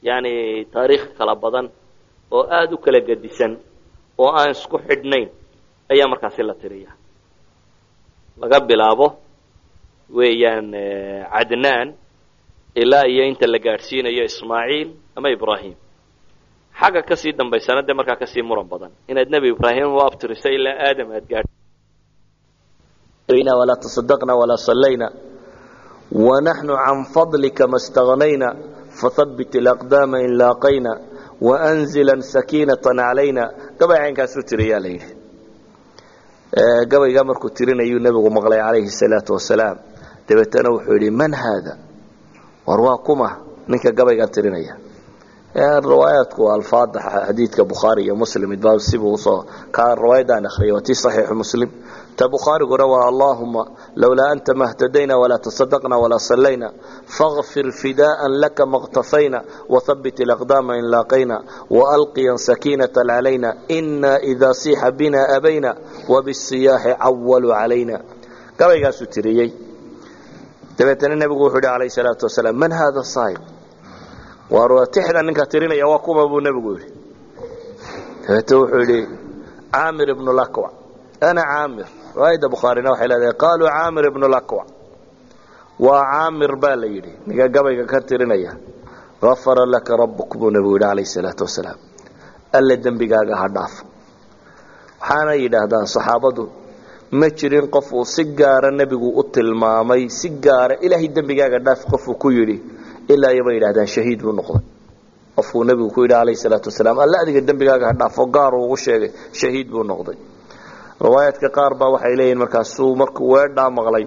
yani taariikh kala badan oo aada u kala gedisan oo aan isku xidhnayn ayaa markaasi la tiriya laga bilaabo weeyaan eh, cadnaan ilaa iyo inta la gaadhsiinayo ismaaciil ama ibraahim. Xagga ka sii dambaysana dee markaa ka sii muran badan. Inaad nebi ibraahim u abtirisa ilaa aadam aad gaadh walaa tasadaqna walaa sallayna wanaxnu can fadlika ma stahnayna fahabbit ilaqdaama in laaqayna waanzilan sakiinatan calayna gabay caynkaasuu tiriyaa la yidhi gabaygaa markuu tirinayuu nebigu maqlay calayhi salaau wasalaam dabeetana wuxuu yidhi man haada war waa kuma ninka gabaygan tirinaya riwaayaadku alfaada xadiidka bukhaari iyo muslim idba sibuu u soo ka riwaayadaan akhriyay waa saxiixu muslim ta bukhaariguna waa allahuma lowlaa anta ma htadayna walaa tasadaqna walaa sallayna faqfir fidaa'an laka maqtafayna wathabbit alaqdaama in laaqayna waalqiyan sakiinatan calayna ina idaa siixa bina abayna wabisiyaaxi cawalu calayna gabaygaasuu tiriyey. Dabeetana nebigu wuxuu yidhi calayh salaatu wasalaam man haada saayib waar tixda ninka tirinaya waa kuma buu nebigu yidhi. Dabeete wuxuu yidhi caamir ibnu lakwac ana caamir riwaayadda bukhaarina waxay leedahay qaaluu caamir ibnu lakwac waa caamir baa la yidhi ninka gabayga ka tirinaya. Gafara laka rabbuk buu nebigu yidhi calayh salaatu wasalaam. Alle dembigaaga ha dhaafo waxaana yidhaahdaan saxaabadu ma jirin qof uu si gaara nebigu u tilmaamay si gaara ilaahay dembigaaga dhaaf qofuu ku yidhi ilaa iyo bay yidhahdaan shahiid buu noqday. Qofkuu nebigu ku yidhi calayhi salaatu wasalaam alla adiga dembigaaga ha dhaafo gaar uu ugu sheegay shahiid buu noqday riwaayaadka qaar baa waxay leeyihiin markaasuu markuu weedhaa maqlay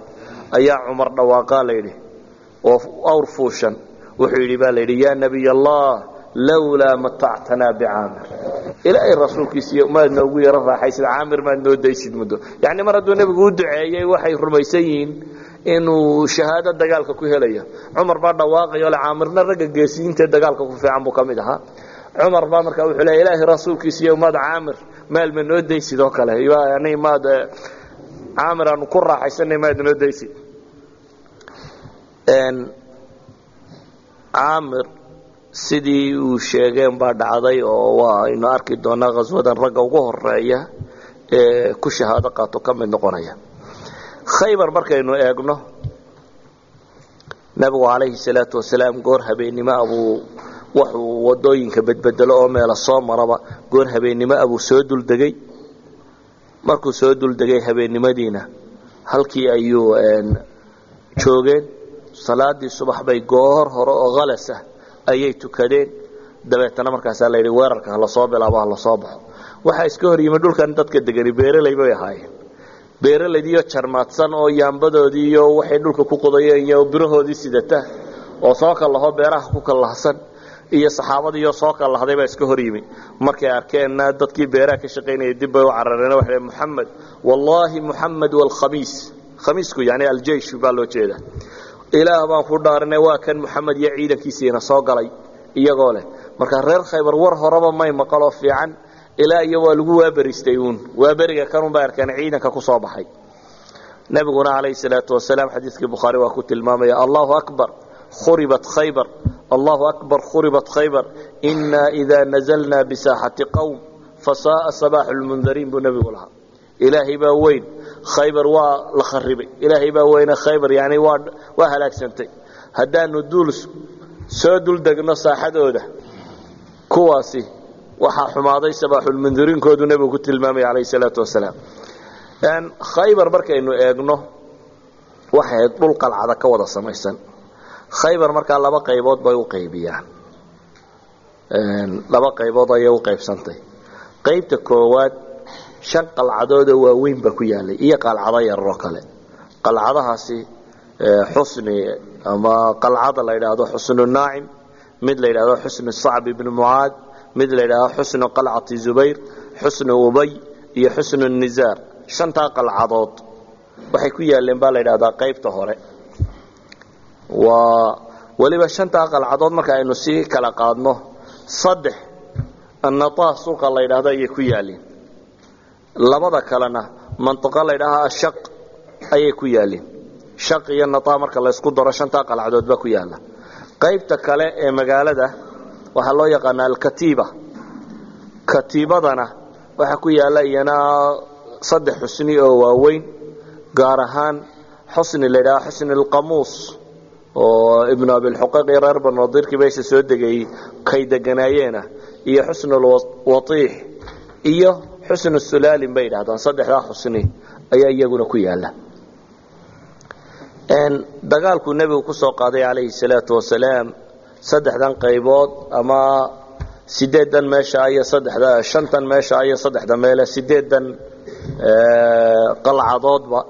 ayaa cumar dhawaaqaa layidhi oo awr fuushan wuxuu yidhi baa layidhi yaa nebiy allah lowlaa matactanaa bicaamir. Ilaahay rasuulkiisiiyo maad noogu yaro raaxaysid caamir maad noo daysid muddo. Yacni mar hadduu nebigu u duceeyey waxay rumaysan yihiin inuu shahaado dagaalka ku helayo cumar baa dhawaaqayo le caamirna ragga geesiyiintae dagaalka ku fiican buu ka mid ahaa cumar baa markaa wuxuu leeya ilaahay rasuulkiisiiyo maad caamir meel ma noo daysid oo kale? Yani maad caamir aanu ku raaxaysanay maad noo daysid. Caamir sidii uu sheegeen baa dhacday oo waa aynu arki doonaa khaswadan ragga ugu horreeya ee ku shahaado qaato ka mid noqonaya. Khaybar markaynu eegno nabigu calayhi salaatu wasalaam goor habeennimo abuu waxuu waddooyinka bedbedelo oo meela soo maraba goor habeennimo abuu soo duldegay markuu soo duldegay habeennimadiina halkii ayuu joogeen. Salaadii subax bay goor hore oo halas ah ayay tukadeen. Dabeetana markaasaa la yidhi weerarka hala soo bilaabo hala soo baxo. Waxaa iska hor yimi dhulkan dadka degani beeraley bay ahaayeen. Beeraleydiiyo jarmaadsan oo yaambadoodii iyo waxay dhulka ku qodayeen iyo birahoodii sidata oo soo kallaho beeraha ku kallahsan iyo saxaabadiiyo soo kallahday baa iska hor yimi. Markay arkeenna dadkii beeraha ka shaqaynayay dib bay u carareen waxay muxamed wallaahi muxamed walkhamiis khamiisku yani aljeish baa loo jeedaa. Ilaah baan ku dhaarinay waa kan muxamed iyo ciidankiisiina soo galay iyagoo leh. Marka reer khaybar war horeba may maqaloo fiican ilaa iyo waa lagu waaberistay uun. Waaberiga kanunbay arkeen ciidanka ku soo baxay. Nebiguna calayhi salaatu wasalaam xadiidkii bukhaari waa ku tilmaamaya allahu akbar khuribat khaybar akbar khuribat khaybar. Inaa idaa nazalnaa bisaaxati qowm fasaaa sabaaxu lmundariin buu nebigu lahaa ilaahay baa weyn khaybar waa la kharibay. Ilaahay baa weyne khaybar yani waa waa halaagsantay. Haddaanu duul soo duldegno saaxadooda kuwaasi waxaa xumaaday sabaaxulmundiriinkoodu nebigu ku tilmaamaya calayhi salaatu wasalaam khaybar markaynu eegno waxay dhul qalcada ka wada samaysan khaybar markaa laba qaybood bay u qaybiyaan. Laba qaybood ayay u qaybsantay. Qaybta koowaad shan qalcadoodoo waaweyn baa ku yaalay iyo qalcado yararoo kale. Qalcadahaasi xusni ama qalcada la yidhaahdo xusnu naacim mid la yidhahdo xusnu sacb ibni mucaad mid la yidhaahdo xusnu qalcati zubayr xusnu ubay iyo xusnu nizaar. Shantaa qalcadood waxay ku yaaleen baa la yidhahdaa qaybta hore waa weliba shantaa qalcadood marka aynu sii kala qaadno saddex annata suuqa la yidhaahdo ayay ku yaaleen labada kalena mantiqo la ydhaaha ashaq ayay ku yaaleen shaq iyo nata marka laysku daro shantaa qalcadood baa ku yaalla qaybta kale ee magaalada waxaa loo yaqaanaa alkatiiba. Katiibadana waxaa ku yaalla iyana saddex xusni oo waaweyn gaar ahaan xusni la ydhaha xusni alqamuus oo ibnu abilxuqiiq iyo reer banadiirkii meesha soo degayey kay deganaayeena iyo xusnu lwatiix iyo xusnu sulaalin bay yidhahdaan saddexdaa xusni ayaa iyaguna ku yaalla dagaalkuu nebigu ku qaaday calayhi salaatu wasalaam saddexdan qaybood ama sideedan meesha iyo saddexda shantan meesha iyo saddexda meele sideedan qalcadoodba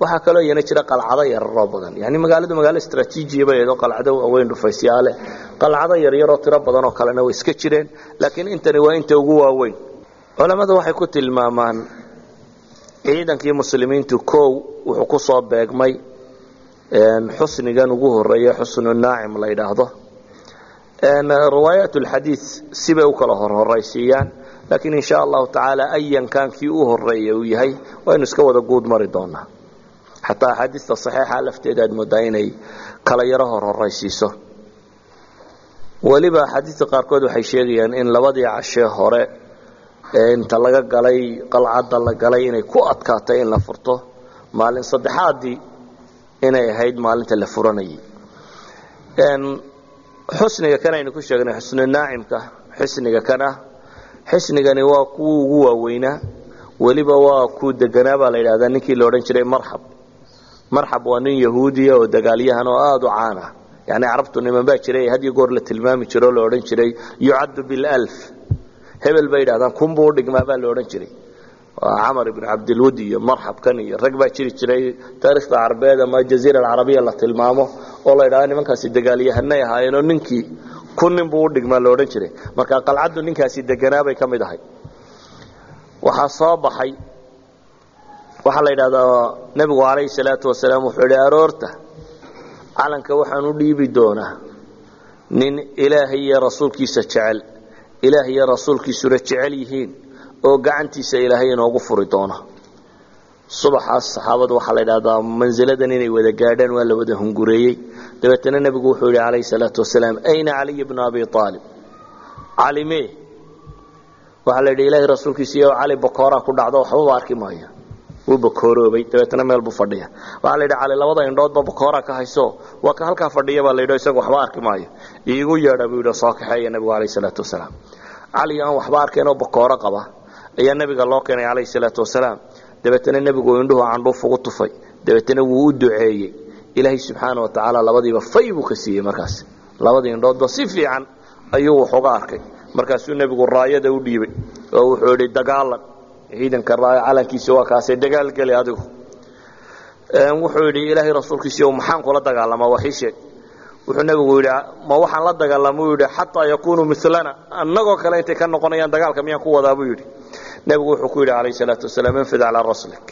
waxaa kaloo iyana jira qalcado yararoo badan. Yani magaaladu magaalo istraatiijiya bay ahayd oo qalcado waaweyn dhufaysyaale qalcado yaryaroo tiro badan oo kalena way iska jireen laakiin intani waa inta ugu waaweyn. Culammadu waxay ku tilmaamaan ciidankii muslimiintu kow wuxuu ku soo beegmay xusnigan ugu horreeya xusnu naacim la yidhaahdo. Riwaayaat lxadiid sibay u kala horhoraysiiyaan laakiin insha allahu tacaala ayankan kii u horreeya uu yahay waynu iska wada guud mari doonaa xataa axaadiista saxiixa lafteeda aad moodaa inay kala yaro horhoraysiiso weliba axaadiista qaarkood waxay sheegayaan in labadii cashee hore ee inta laga galay qalcadda la galay inay ku adkaatay in la furto maalin saddexaadii inay ahayd maalinta la furanayay. Xusniga kan aynu ku sheegnay xusnu naacimka xisniga kan ah. Xisnigani waa kuwii ugu waaweynaa weliba waa kuu deganaa baa la yidhahdaa ninkii la odhan jiray marxab marxab waa nin yahuudiya oo dagaalyahan oo aada u caan ah. Yani carabtu niman baa jiray had iyo goor la tilmaami jiro o la odhan jiray yucaddu bilf hebel bay yidhahdaan kunbuu udhigmaa baa la odhan jiray. Camar ibn cabdilwud iyo marxabkan iyo rag baa jiri jiray. Taarikhda carabeed ama jaziira alcarabiya la tilmaamo oo la ydhahda nimankaasi dagaalyahanay ahaayeenoo ninkii kun nin buu udhigmaa la odhan jiray. Marka qalcaddu ninkaasi deganaabay ka mid ahay. Waxaa soo baxay waxaa la yidhahdaa nebigu calayhi salaatu wasalaam wuxuu idhi aroorta calanka waxaan u dhiibi doonaa nin ilaahay iyo rasuulkiisa jecel ilaah iyo rasuulkiisuna jecel yihiin oo gacantiisa ilaahay inoogu furi doona. Subaxaas saxaabadu waxaa la ydhahdaa mansiladan inay wada gaadhaan waa la wada hungureeyey. Dabeetana nebigu wuxuu yidhi calayhi salaatu wasalaam ayna caliy bnu abi aalib calime waxaa la yidhi ilahay rasuulkiisa iyo cali bakooraa ku dhacdo waxbaba arki maayo wuu bakooroobay dabeetana meel buu fadhiya. Waxaa la yidhi cali labada indhoodba bakooraa ka hayso? Waa ka halkaa fadhiya? Baa la yidhi isagu waxba arki maayo. Iigu yeedha buu yidhi soo kaxeeya nebigu calayhi salaatu wasalaam. Cali aan waxba arkayn oo bakooro qaba ayaa nebiga loo keenay calayhi salaatu wasalaam. Dabeetana nebigu indhuhu candhuuf ugu tufay. Dabeetana wuu u duceeyey. Ilaahay subxaana wa tacaala labadiiba fay buu ka siiyey markaas. Labadii indhoodba si fiican ayuu wax uga arkay. Markaasuu nebigu raayada u dhiibay oo wuxuu idhi dagaalan ciidanka raaya calankiisa waa kaasay dagaalgeli adigu wuxuu yidhi ilaahay rasuulkiisiiyo maxaan kula dagaalamaa waxii sheeg. Wuxuu nebigu yidhi ma waxaan la dagaalama u yidhi xataa yakunuu milana annagoo kale intay ka noqonayaan dagaalka miyaan ku wadaa? Buu yidhi. Nebigu wuxuu ku yidhi calayh salaatu wasalaam infid calaa raslik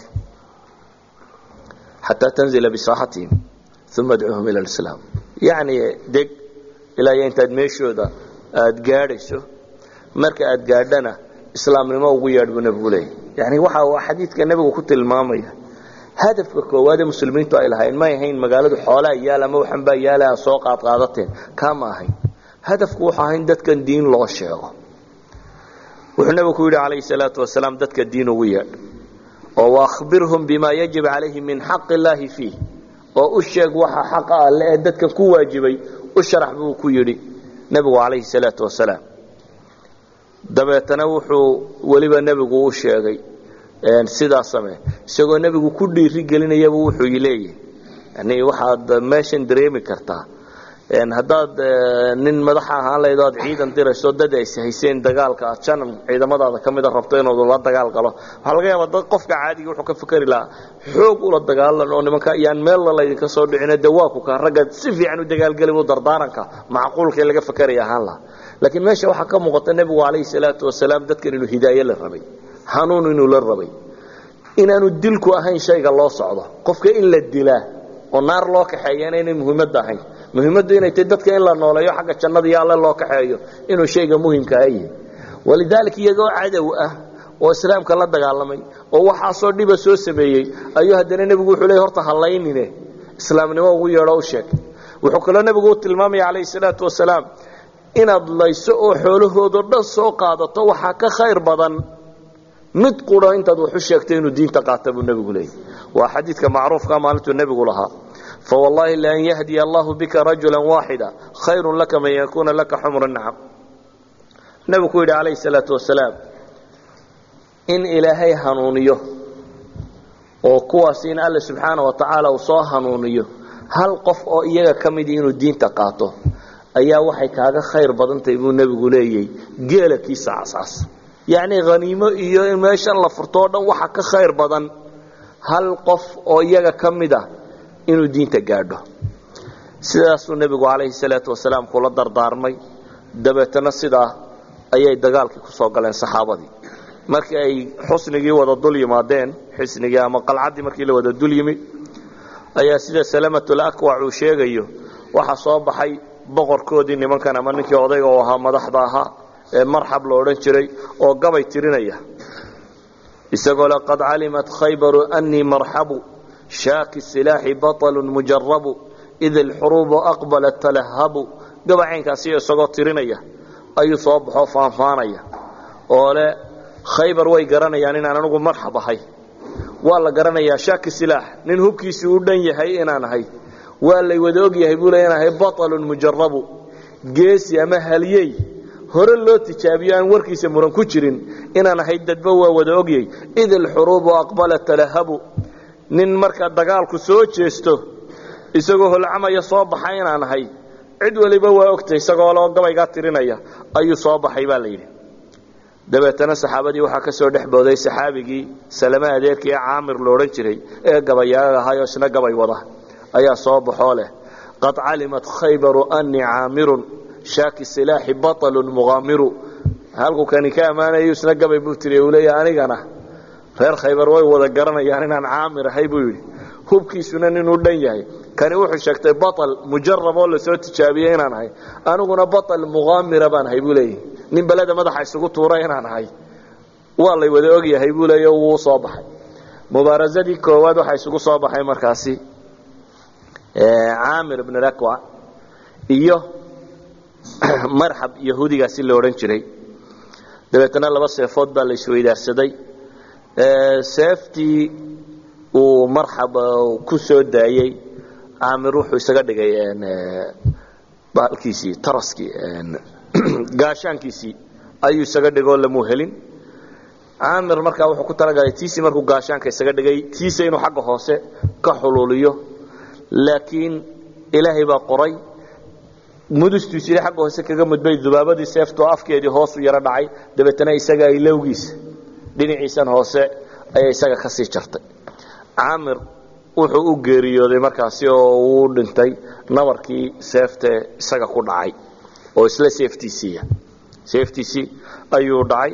xataa tanzila bisaaxatihim uma adcuuhum ila lislaam yacni deg ilaa iyo intaad meeshooda aada gaadhayso marka aad gaadhana islaamnimo ugu yeedh buu nebigu leeyahy yani waxa uu xadiidka nebigu ku tilmaamaya. Hadafka koowaad ee muslimiintu ay lahayn may ahayn magaaladu xoolaa yaal ama waxanbaa yaalla soo qaadqaadateen kaa ma ahayn. Hadafku wuxuu ahayn dadkan diin loo sheego. Wuxuu nebigu ku yidhi calayhi salaatu wasalaam dadka diin ugu yeedh. Oo waahbirhum bima yajib calayhim min xaqi illaahi fiih. Oo u sheeg waxa xaqa alle ee dadkan ku waajibay. U sharax buu ku yidhi nebigu calayhi salaatu wasalaam dabeetana wuxuu weliba nebigu u sheegay sidaa samee. Isagoo nebigu ku dhiiri gelinayaba wuxuu leeyahy yani waxaad meeshan dareemi kartaa. Haddaad nin madaxa ahaan lahayd o aad ciidan dirayso dad ays hayseen dagaalka aad janan ciidamadaada ka mida rabto inuu la dagaal galo. Waxaa laga yaabaa dad qofka caadiga wuxuu ka fikeri lahaa xoog ula dagaalan oo nimanka iyaan meella laydinka soo dhicino de waa kuka ragga si fiican u dagaalgeli buu dardaaranka macquulka laga fekeraya ahaan lahaa laakiin meesha waxaa ka muuqata nebigu calayhi salaatu wasalaam dadkan inuu hidaaye la rabay. Hanuun inuu la rabay. Inaanu dilku ahayn shayga loo socdo. Qofka in la dilaa oo naar loo kaxeeyana inay muhiimadda ahayn. Muhiimaddu inay tahay dadka in la nooleeyo xagga jannada alle loo kaxeeyo inuu shayga muhimka ah yahay. Walidaalika iyagoo cadow ah oo islaamka la dagaalamay oo waxaasoo dhiba soo sameeyey ayuu haddana nebigu wuxuu leey horta hallaynine islaamnimo ugu yeedho u sheeg. Wuxuu kaloo nebigu u tilmaamaya calayhi salaatu wasalaam inaad layso oo xoolahoodao dhan soo qaadato waxaa ka khayr badan. Mid quro intaad waxu sheegtay inuu diinta qaata buu nebigu leeyay waa xadiidka macruufka maalintuu nebigu lahaa. Fawallaahi laan yahdiya allahu bika rajula waaxida khayrun laka man yakuuna laka xumra nacam nebigu yidhi calayhi salaatu wasalaam in ilaahay hanuuniyo oo kuwaas in alle subxaana wa tacaala uu soo hanuuniyo hal qof oo iyaga ka midi inuu diinta qaato ayaa waxay kaaga khayr badantahay buu nebigu leeyay geela kiisa cascas yacnii haniimo iyo in meeshan la furto o dhan waxa ka khayr badan hal qof oo iyaga ka mid a inuu diinta gaadho. Sidaasuu nebigu calayhi salaatu wasalaam kula dardaarmay. Dabeetana sidaa ayay dagaalkii ku galeen saxaabadii. Markii ay xusnigii wada dul yimaadeen xisnigii ama qalcaddii markii la wada dul yimid ayaa sida salamatul akwac uu sheegayo waxaa soo baxay boqorkoodii nimankan ama ninkii odayga u ahaa madaxda ahaa ee marxab lo odhan jiray oo gabay tirinaya. Isagoo le calimat khaybaru anii marxabu shaaki silaaxi baطlu mujarabu id alxuruubu aqbalat talahabu. Gabacaynkaasi isagoo tirinaya ayuu soo baxoo faanfaanaya oo le khaybar way garanayaan inaan anigu marxab ahay. Waa la garanayaa shaaki silaax nin hubkiisii u dhan yahay inaan ahay waa lay wada og yahay buu le inaan ahay baطlu mujarabu geesi ama halyey hore loo tijaabiyo aan warkiisa muran ku jirin. Inaan ahay dadba waa wada ogyay id alxuruubu aqbalat talahabu. Nin marka dagaalku soo jeesto isagoo holcamaya soo baxa inaan ahay cid waliba waa ogtay isagoo loo gabaygaa tirinaya. Ayuu soo baxay baa la yidhi. Dabeetana saxaabadii waxaa ka soo dhex booday saxaabigii salame adeerkii ee caamir lo odhan jiray ee gabayaaga ahaayoo isna gabay wada ayaa soo baxoo leh. Qad calimat khaybaru anii caamirun shaaki silaaxi baطlun muqaamiru halkuukani ka ammaanayo isna gabay buu tiri uu leeyaha anigana reer khaybar way wada garanayaan inaan caamir ahay buu yidhi. Hubkiisuna inuu dhan yahay. Kani wuxuu sheegtay baal mujarab oo la soo tijaabiyey inaan ahay. Aniguna baal muqaamira baan ahay buu leeyahy nin beleda madaxa isugu tuuray inaan ahay. Waa lay wada ogyahay buu leey wuu soo baxay. Mubaarasadii koowaad waxa isugu soo baxay markaasi caamir ibn lakwa iyo marxab yahuudigaasi la odhan jiray. Dabeetana laba seefood baa la isweydaarsaday seeftii uu marxab ku soo daayey caamir wuxuu isaga dhigay baalkiisii taraskii gaashaankiisii ayuu isaga dhigoo lamuu helin. Caamir markaa wuxuu ku talagalay tiisii markuu gaashaanka isaga dhigay tiisa inuu xagga hoose ka xuluuliyo laakiin ilaahay baa qoray. Mudustiisii agga hoose kaga mudbay dubaabadii seeftoo afkeedii hoosu yaro dhacay. Dabeetana isaga ay lowgiisa dhinaciisan hoose ayay isaga ka sii jartay. Caamir wuxuu u geeriyooday markaasi oo uu dhintay nabarkii seefte isaga ku dhacay oo isla seeftiisiiya seeftiisii ayuu dhacay.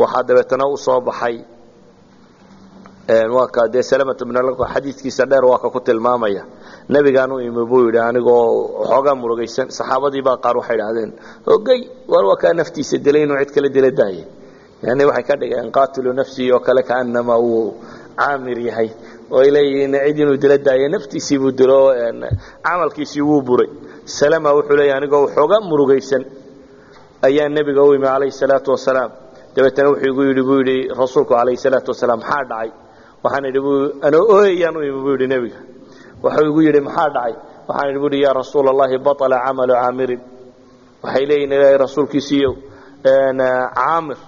Waxaa dabeetana u soo baxay bn xadiidkiisa dheer waa ka ku tilmaamaya. Nebigaan u imi buu yidhi anigoo xoogaa murugaysan. Saxaabadii baa qaar waxay idhahdeen ogey war waa kaa naftiisa dilay inuu cid kala dila daayay yani waxay ka dhigeen qaatilu nafsii oo kale kaanama uu caamir yahay oo ay leeyihiin cid inuu dila daaya naftiisii buu dilo camalkiisii wuu buray. Salama wuxuu leeyahy anigoo xoogaa murugaysan. Ayaa nebiga u imi calayhi salaatu wasalaam. Dabeetana wuxuu igu yidhi buu yidhi rasuulku calayhi salaatu wasalaam maxaa dhacay waxaan idhi anoo ooyayaan u imi buu yidhi nebiga. Waxuu igu yidhi maxaa dhacay? Waxaan idhi buuhi yaa rasuula allahi baطla camalu caamirin. Waxay leeyihiin ilaahay rasuulkiisiiyow caamir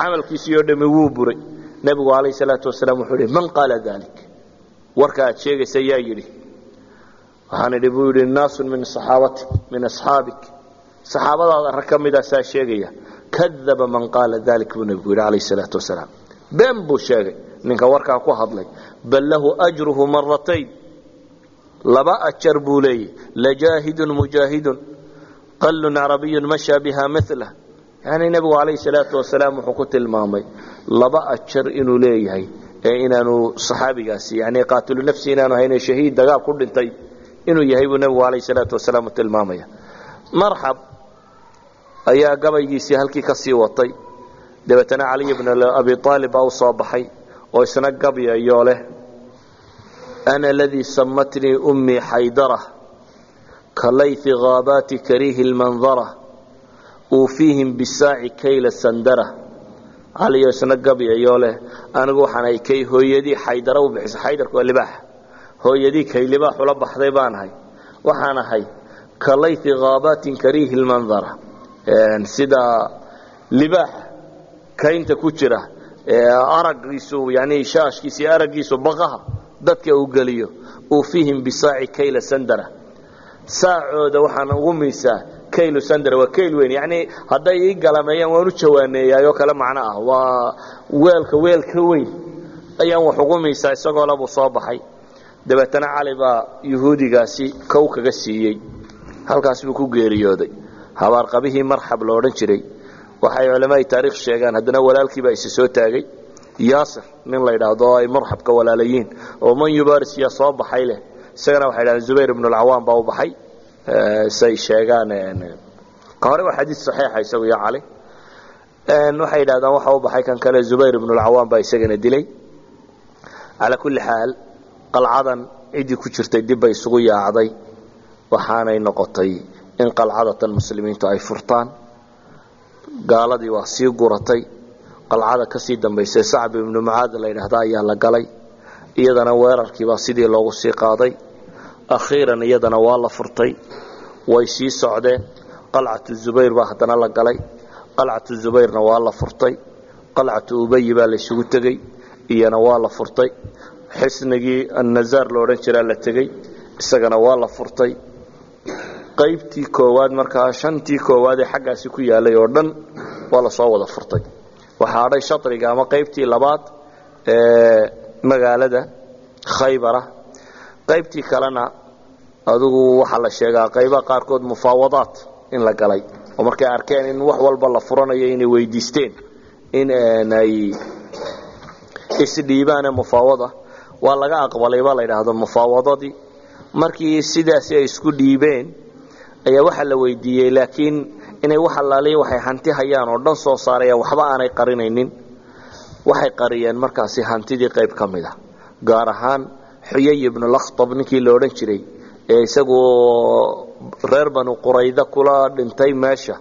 camalkiisii oo dhami wuu buray. Nebigu alayh salaatu wasalaam wuxuu ihi man qaala dalik warka aad sheegaysa yaa yidhi. Waxaan idhi buu yidhi naasun min saxaabatik min asxaabik. Saxaabadaada rag ka midaasaa sheegaya kadaba man qaala dalik buu nebigu yidhi alayh salaatu wasalaam. Been buu sheegay ninka warkaa ku hadlay bal lahu ajruhu maratayn laba ajar buu leeyahy lajaahidun mujaahidun qalun carabiyun mashaa biha milah yani nebigu calayhi salaatu wasalaam wuxuu ku tilmaamay laba ajar inuu leeyahay ee inaanu saxaabigaasi yani qaatilu nafsi inaanu hayne shahiid dagaal ku dhintay inuu yahay buu nebigu calayhi salaatu wasalaam u tilmaamaya. Marxab ayaa gabaygiisii halkii ka sii watay. Dabeetana caliy bn abi aalib baa u soo baxay oo isna gabyayoo leh. Ana aladii samatnii ummii xaydara ka haabaati kariihi lmandara uufiihim bisaaci kayla sandara caliyo isna gabyayoo leh. Anigu waxaan ahay hooyadii xaydara u bixisa. Xaydarku waa libaax. Hooyadii kay libaax ula baxday baan ahay. Waxaan ahay ka haabaatin kariihi lmandara sida libaaxa kaynta ku jira aragiisu yani shaashkiisa aragiisu baqaha dadka uu geliyo uufiihim bisaaci kayla sandara. Saacooda waxaan ugu miisaa kaylu sandara waa kayl weyn. Yani hadday ii galameeyaan waan u jawaaneeyaayoo kale macno ah. Waa weelka weelka weyn ayaan wax ugu miisaa isagoo labuu soo baxay. Dabeetana cali baa yuhuudigaasi kow kaga siiyey halkaas buu ku geeriyooday. Habaarqabihii marxab lo odhan jiray waxay culammadii taarikh sheegaan haddana walaalkiibaa isi soo taagay. Yaasir nin la yidhaahdo oo ay marxabka walaalayiin oo man yubaris yaa soo baxay leh. Isagana waxay dhahdeen zubayr ibnu alcawaam baa u baxay. Say sheegaan ka hore waa xadiis saxiixa isagu iyo cali. Waxay yidhahdaan waxa u baxay kan kale zubayr ibnu alcawaam baa isagana dilay. Calaa kulli xaal qalcadan ciddii ku jirtay dib bay isugu yaacday. Waxaanay noqotay in qalcadatan muslimiintu ay furtaan gaaladii waa sii guratay qalcada ka sii dambaysay sacb ibnu mucaad la yidhaahda ayaa la galay. Iyadana weerarkiibaa sidii loogu sii qaaday. Akhiiran iyadana waa la furtay. Way sii socdeen. Qalcatu zubayr baa haddana la galay. Qalcatu zubayrna waa la furtay. Qalcatu ubayi baa laysugu tegey. Iyana waa la furtay. Xisnigii annazaar lo odhan jiraa la tegey. Isagana waa la furtay qaybtii koowaad markaa shantii koowaad ee xaggaasi ku yaalay oo dhan waa la soo wada furtay. Waxaa hadhay shariga ama qaybtii labaad ee magaalada khaybara. Qaybtii kalena adigu waxaa la sheegaa qaybaha qaarkood mufaawadaat in la galay. Oo markay arkeen in wax walba la furanayo inay weydiisteen in ay isdhiibaane mufaawada. Waa laga aqbalay baa la yidhaahdo mufaawadadii markii sidaasi ay isku dhiibeen ayaa waxaa la weydiiyey laakiin inay wax allaaliya waxay hanti hayaan oo dhan soo saarayaan waxba aanay qarinaynin. Waxay qariyeen markaasi hantidii qayb ka mid a gaar ahaan xuyay ibnu lakhtab ninkii la odhan jiray ee isagu reer banu qurayda kula dhintay meesha.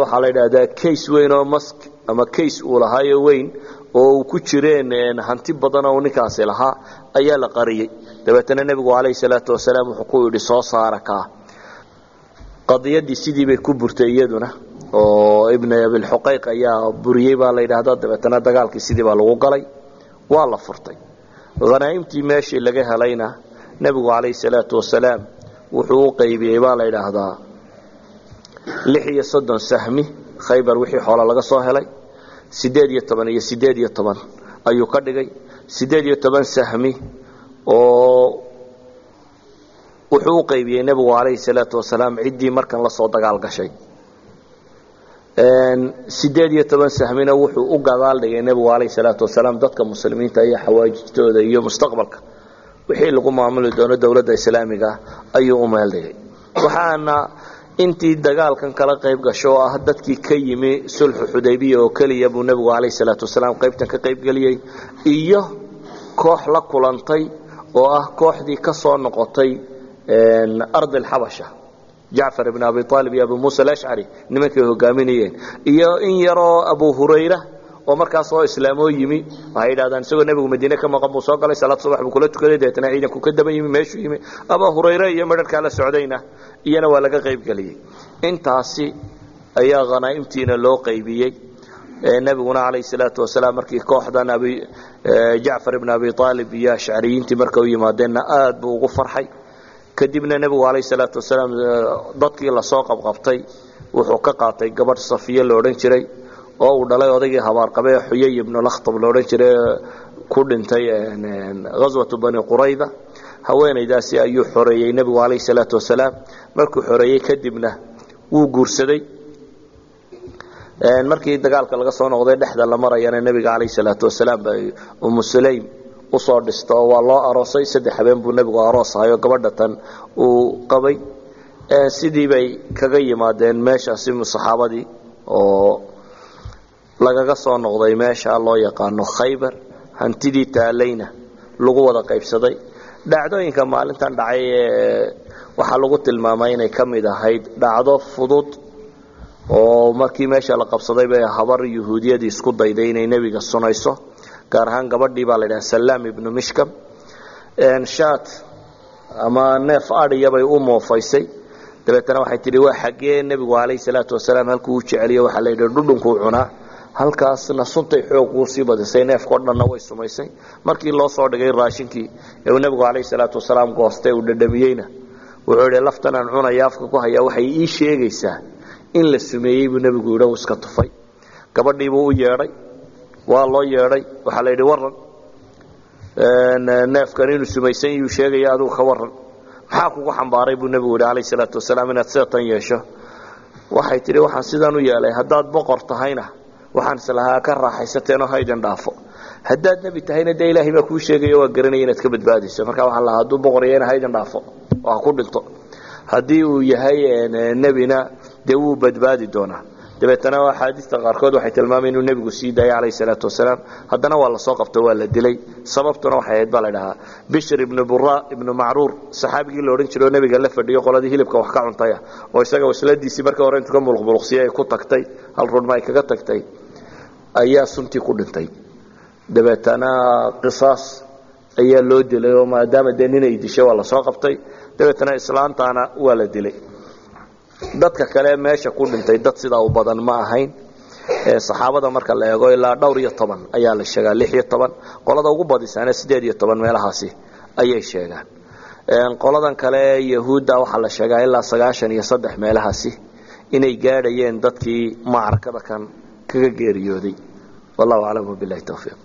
Waxaa la yidhaahdaa kays weyn oo mask ama kays uu lahaayo weyn oo uu ku jireen hanti badan oo ninkaasi lahaa ayaa la qariyey. Dabeetana nebigu calayhi salaatu wasalaam wuxuu ku yidhi soo saara kaa qadiyadii sidii bay ku burtay iyaduna oo ibn abilxuqayq ayaa buriyey baa la yidhaahda dabeetana dagaalkii sidii baa lagu galay waa la furtay. Hanaaimtii meeshii laga helayna nebigu calayhi salaatu wasalaam wuxuu u qaybiyey baa la yidhaahdaa lix iyo soddon sahmi khaybar wixii xoola laga soo helay. Sideed iyo toban iyo sideed iyo toban ayuu ka dhigay. Sideed iyo toban sahmi oo wuxuu u qaybiyey nebigu calayhi salaatu wasalaam ciddii markan la soo dagaal gashay. Sideed iyo toban sahmina wuxuu u gadaal dhigay nebigu calayhi salaatu wasalaam dadka muslimiinta iyo xawaajijtooda iyo mustaqbalka. Wixii lagu maamuli doono dowladda islaamiga ayuu u meel dhigay. Waxaana intii dagaalkan kala qayb gasho oo ah dadkii ka yimi sulxu xudaybiya oo keliya buu nebigu calayhi salaatu wasalaam qaybtan ka qaybgeliyey iyo koox la kulantay oo ah kooxdii ka noqotay ardi alxabasha jacfar ibn abi aalib iyo abu muusa alashcari nimankay hogaaminayeen. Iyo in yaroo abu hurayra oo markaas oo islaamoo yimi waxay yidhahdaan isagoo nebigu madiine ka maqan buu soo galay salaad subax buu kula tukaday deetana ciidanku ka daba yimi meeshuu yimi. Abu hurayre iyo midharkaa la socdayna iyana waa laga qaybgeliyey intaasi ayaa khanaa'imtiina loo qaybiyey. Nebiguna calayhi salaatu wasalaam markii kooxdan jacfar ibn abi aalib iyo ashcariyiintii marka u yimaadeenna aad buu ugu farxay kadibna nebigu calayhi salaatu wasalaam dadkii la soo qabqabtay wuxuu ka qaatay gabadh safiye la odhan jiray oo uu dhalay odaygii habaarqabe ee xuyay ibnulakhtab la odhan jiray ku dhintay ghaswatu bani qurayda haweenaydaasi ayuu xoreeyey nebigu calayhi salaatu wasalaam. Markuu xoreeyey kadibna wuu guursaday. Markii dagaalka laga soo noqday dhexda la marayana nebiga calayhi salaatu wasalaam bay umu sulaym u soo dhisto oo waa loo aroosay saddex habeen buu nebigu aroos ahayo gabadha tan uu qabay. Sidii bay kaga yimaadeen meeshaasi saxaabadii oo lagaga soo noqday meesha loo yaqaano khaybar. Hantidii taalayna lagu wada qaybsaday. Dhacdooyinka maalintan dhacay waxaa lagu tilmaamay inay ka mid ahayd dhacdo fudud oo markii meesha la qabsaday bay habar yuhuudiyadii isku dayday inay nebiga sunayso gaar ahaan gabadhii baa la ydhaha salaam ibnu mishkam. Shaat ama neef adhiyabay u moofaysay. Dabeetana waxay tihi waa xaggee nebigu calayhi salaatu wasalaam halkuu u jeceliyo waxaa la yidhi dhudhunkuu cunaa. Halkaasna suntay xoog uu sii badisay neefkao dhanna way sumaysay. Markii loo soo dhigay raashinkii ee uu nebigu calayhi salaatu wasalaam goostay uu dhadhamiyeyna wuxuu yidhi laftan cunaya afka ku hayaa waxay ii sheegaysaa in la sumeeyey buu nebigu yidhi iska tufay. Gabadhiibuu u yeedhay waa loo yeedhay waxaa la yidhi waran neefkan inuu sumaysan yuu sheegaya adigu ka waran maxaa kugu xambaaray buu nebigu yidhi calayhi salaatu wasalaam inaad sida tan yeesho? Waxay tidhi waxaan sidan u yeelay haddaad boqor tahayna waxaan islahaa ka raaxaysateenoo haydin dhaafo. Haddaad nebi tahayna dee ilaahay baa kuu sheegaya waa garanaya inaad ka badbaadayso marka waxaan lahaa hadduu boqor yahayna haydin dhaafo. Oo ha ku dhinto haddii uu yahay nebina dee wuu badbaadi doonaa dabeetana axaadiista qaarkood waxay tilmaamayn inuu nebigu sii daayay calayhi salaatu wasalaam. Haddana waa la soo qabto waa la dilay. Sababtuna waxay ahayd baa la dhahaa bishr ibnu bura ibnu macruur saxaabigii la odhan jiro oo nebiga la fadhiyo qoladii hilibka wax ka cuntaya oo isaga wasladiisii marka hore intuu ka muluqmuluqsiye ay ku tagtay hal rudhma ay kaga tagtay ayaa suntii ku dhintay. Dabeetana qisaas ayaa loo dilay oo maadaama dee ninay dishay waa la soo qabtay. Dabeetana islaantaana waa la dilay dadka kale meesha ku dhintay dad sidaa u badan ma ahayn. Saxaabada marka la eego ilaa dhowr iyo toban ayaa la sheegaa lix iyo toban. Qolada ugu badisaana sideed iyo toban meelahaasi ayay sheegaan. Qoladan kale yahuudda waxaa la sheegaa ilaa sagaashan iyo saddex meelahaasi inay gaadhayeen dadkii macrakada kan kaga geeriyooday. Wallahu aclam wabilahi towfiiq